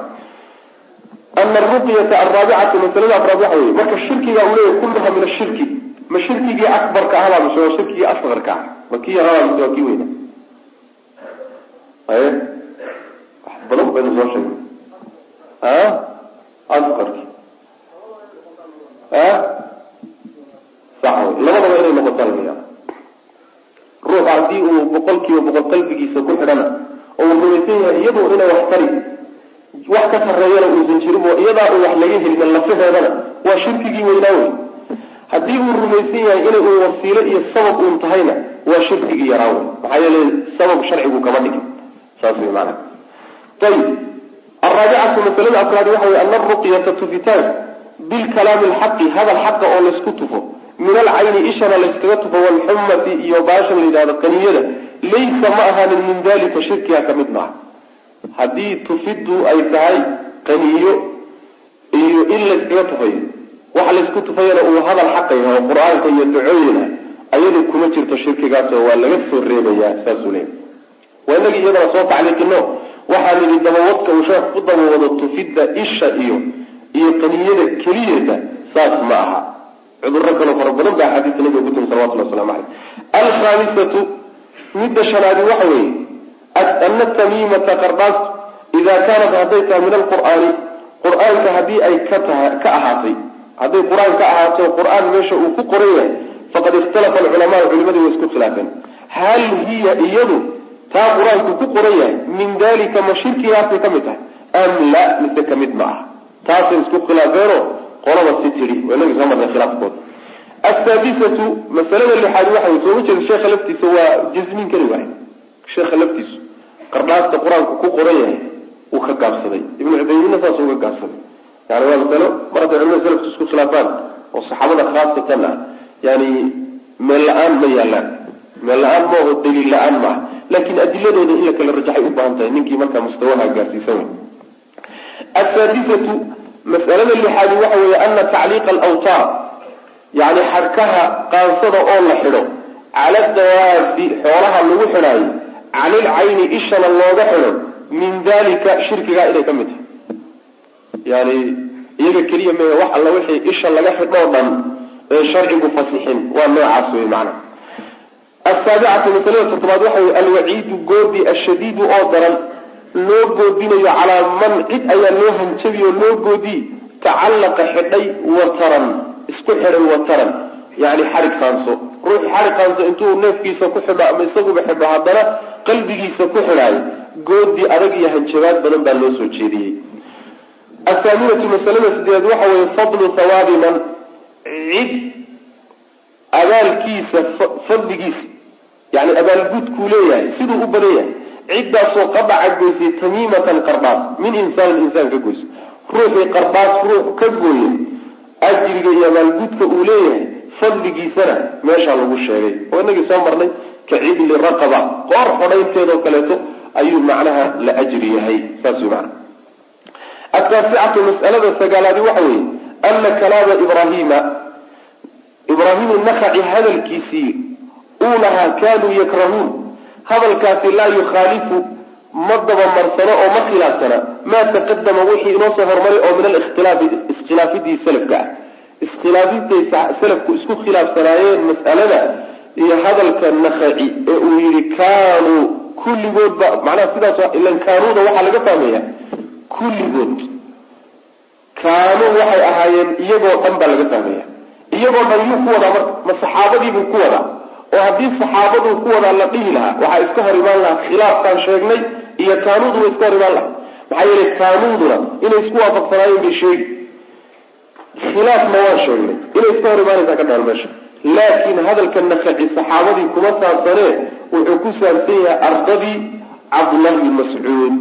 ana aruqyata alraabicatu masalada afraad waxa weye marka shirkiga uu leeyahy kulluha min ashirki ma shirkigii akbarka ahabaa mise waa shirkigii asqarka ah ma kii yaraabaa mise waa kii weyna. Aye wax badan baynu soo sheegnay a asqarki a sax wey labadaba inay noqotaa laga yaaba ruux haddii uu boqol kiiba boqol qalbigiisa ku xidhana oo uu rumaysan yahay iyadu inay wax tari wax ka sarreeyana uusan jirin oo iyadaa uu wax laga helin lafaheedana waa shirkigii weynaa wey haddii uu rumaysan yahay inay uu wasiilo iyo sabab uun tahayna waa shirkigii yaraa wey maxaa yeele sabab sharcigu kama dhigin. Saas wey maana ayib alraabicatu masalada afraad waxa wey ana aruqyata tufitaan bilkalaami alxaqi hadal xaqa oo laysku tufo min alcayni ishana layskaga tufo walxumati iyo baashan la yidhahdo qaniyada laysa ma ahaanin min dalika shirkiga ka mid maaha. Haddii tufiddu ay tahay qaniyo iyo in layskaga tufayo waxa laysku tufayana uu hadal xaqa yahay qur'aanka iyo ducooyina ayadu kuma jirto shirkigaasoo waa laga soo reebayaa saasuu leeya waa inagii iyadana soo tacliiqino waxaa nidhi dabawadka uu sheekh ku dabawado tufidda isha iyo iyo qaniyada keliyata saas ma aha. Cuduro kaloo fara badan baa axaadiista nabiga ku timi salawatullah waslamu caleyh alkhaamisatu midda shanaadi waxa weeye ana tamiimata qardhaastu idaa kaanat hadday tahay min alqur'aani qur'aanka haddii ay ka taha ka ahaatay hadday qur'aan ka ahaato qur'aan meesha uu ku qoran yahay faqad ikhtalafa alculamaau culimadii way isku khilaafeen. Hal hiya iyadu taa qur'aanku ku qoran yahay min dalika ma shirkigaasay ka mid tahay? Am la mise ka mid ma ah taasay isku khilaafeeno qolaba si tidhi waa inagi soo marnay khilaafkooda asaadisatu masalada lixaad waxa wey sooma jeeda sheekha laftiisa waa jasmin kari waay sheekha laftiisu qardhaasta qur'aanku ku qoran yahay wuu ka gaabsaday. Ibnu cubaydina saas uga gaabsaday yani waa masalo mar hadday culimada salafku isku khilaafaan oo saxaabada khaasatan ah yani meel la'aan ma yaalaan meel la'aan ma aho daliil la'aan maaha laakin adiladooda in la kala rajaxay u baahan tahay ninkii markaa mustawaha gaarsiisan wey asaadisatu mas'alada lixaadi waxa weeye ana tacliiqa alawtaar yani xadhkaha qaansada oo la xidho cala dawaabi xoolaha lagu xidhaayo canil cayni ishana looga xidho min dalika shirkigaa inay ka mid tahay. Yani iyaga keliya mee wax alla wixii isha laga xidhoo dhan ee sharcigu fasixin waa noocaas wey macana asaabicatu masalada toddobaad waxa wey alwaciidu goodi ashadiidu oo daran loo goodinayo calaa man cid ayaa loo hanjabiy oo loo goodiy tacallaqa xidhay wataran isku xidhay wataran. Yani xarig qaanso ruux xarig qaanso intuu neefkiisa ku xidho ama isaguba xidho haddana qalbigiisa ku xidhaayo goodi adag iyo hanjabaad badan baa loo soo jeediyey athaaminatu masalada sideed waxa weeye fadlu hawaabi man. Cid abaalkiisa fadligiisa yani abaalgudkuu leeyahay siduu u badan yahay ciddaasoo qadaca goysay tamiimatan qardhaas min insaanin insaan ka goysa ruuxii qardhaas ruux ka gooye ajriga iyo abaalgudka uu leeyahay fadligiisana meeshaa lagu sheegay. Oo inagii soo marnay ka cidli raqaba qoor xodhaynteedoo kaleeto ayuu macnaha la ajri yahay. Saas wey ataasicatu mas'alada sagaalaadi waxa weeye ana kalaama ibrahima ibraahimu nakaci hadalkiisii uu lahaa kaanuu yakrahuun. Hadalkaasi laa yukhaalifu ma dabamarsano oo ma khilaafsana maa taqadama wixii inoo soo hormaray oo min alikhtilaafi iskhilaafidii salafka. Ah iskhilaafidday salafku isku khilaafsanaayeen mas'alada iyo hadalka nakaci ee uu yihi kaanuu kulligoodba macnaha sidaas ilan kaanuuda waxaa laga fahmaya kulligood kaanuu waxay ahaayeen iyagoo dhan baa laga fahmaya iyagoo dhan yuu ku wadaa marka ma saxaabadiibuu ku wadaa oo haddii saxaabaduu ku wadaa la dhihi lahaa waxaa iska hor imaan lahaa khilaafkaan sheegnay iyo kaanuudu way iska hor imaan lahaa. Maxaa yeelay kaanuuduna inay isku waafaqsanaayeen bay sheegi. Khilaafna waan sheegnay. Inay iska hor imaanaysaa ka dhaal meesha. Laakiin hadalka nakaci saxaabadii kuma saabsanee wuxuu ku saabsan yahay ardadii cabdullahi bin mascuud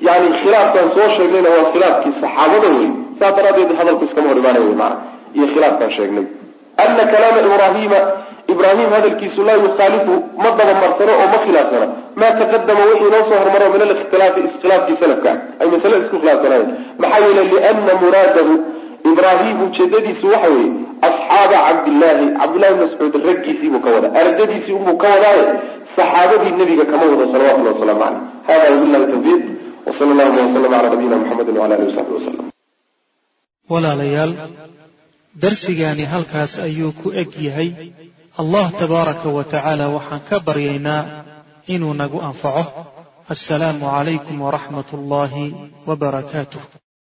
yani khilaafkaan soo sheegnayna waa khilaafkii saxaabada wey saa daraadeed hadalku iskama hor imaanay wy maana iyo khilaafkaan sheegnay. Ana kalaama ibrahima ibraahim hadalkiisu laa yukhaalifu ma dabamarsano oo ma khilaafsana maa taqadama wixii noo soo hormaro min alikhtilaafi iskhilaafkii salafka. Ay masale isku khilaafsanaayeen maxaa yeelay liana muraadahu ibraahim ujeedadiisu waxa weeye asxaaba cabdillaahi cabdillahi mascuud raggiisiibuu ka wada ardadiisii unbuu ka wadaaye saxaabadii nebiga kama wado salawatullahi wasalaamu caleyh hada wabillahi tawfiiq wsala allahuma waslama cala nabiyina muxamedi wala alihi wasaxbi wasalam walaalayaal darsigaani halkaas ayuu ku eg yahay allah tabaaraka wa tacaala waxaan ka baryaynaa inuu nagu anfaco. Assalaamu calaykum waraxmat ullaahi wa barakaatuh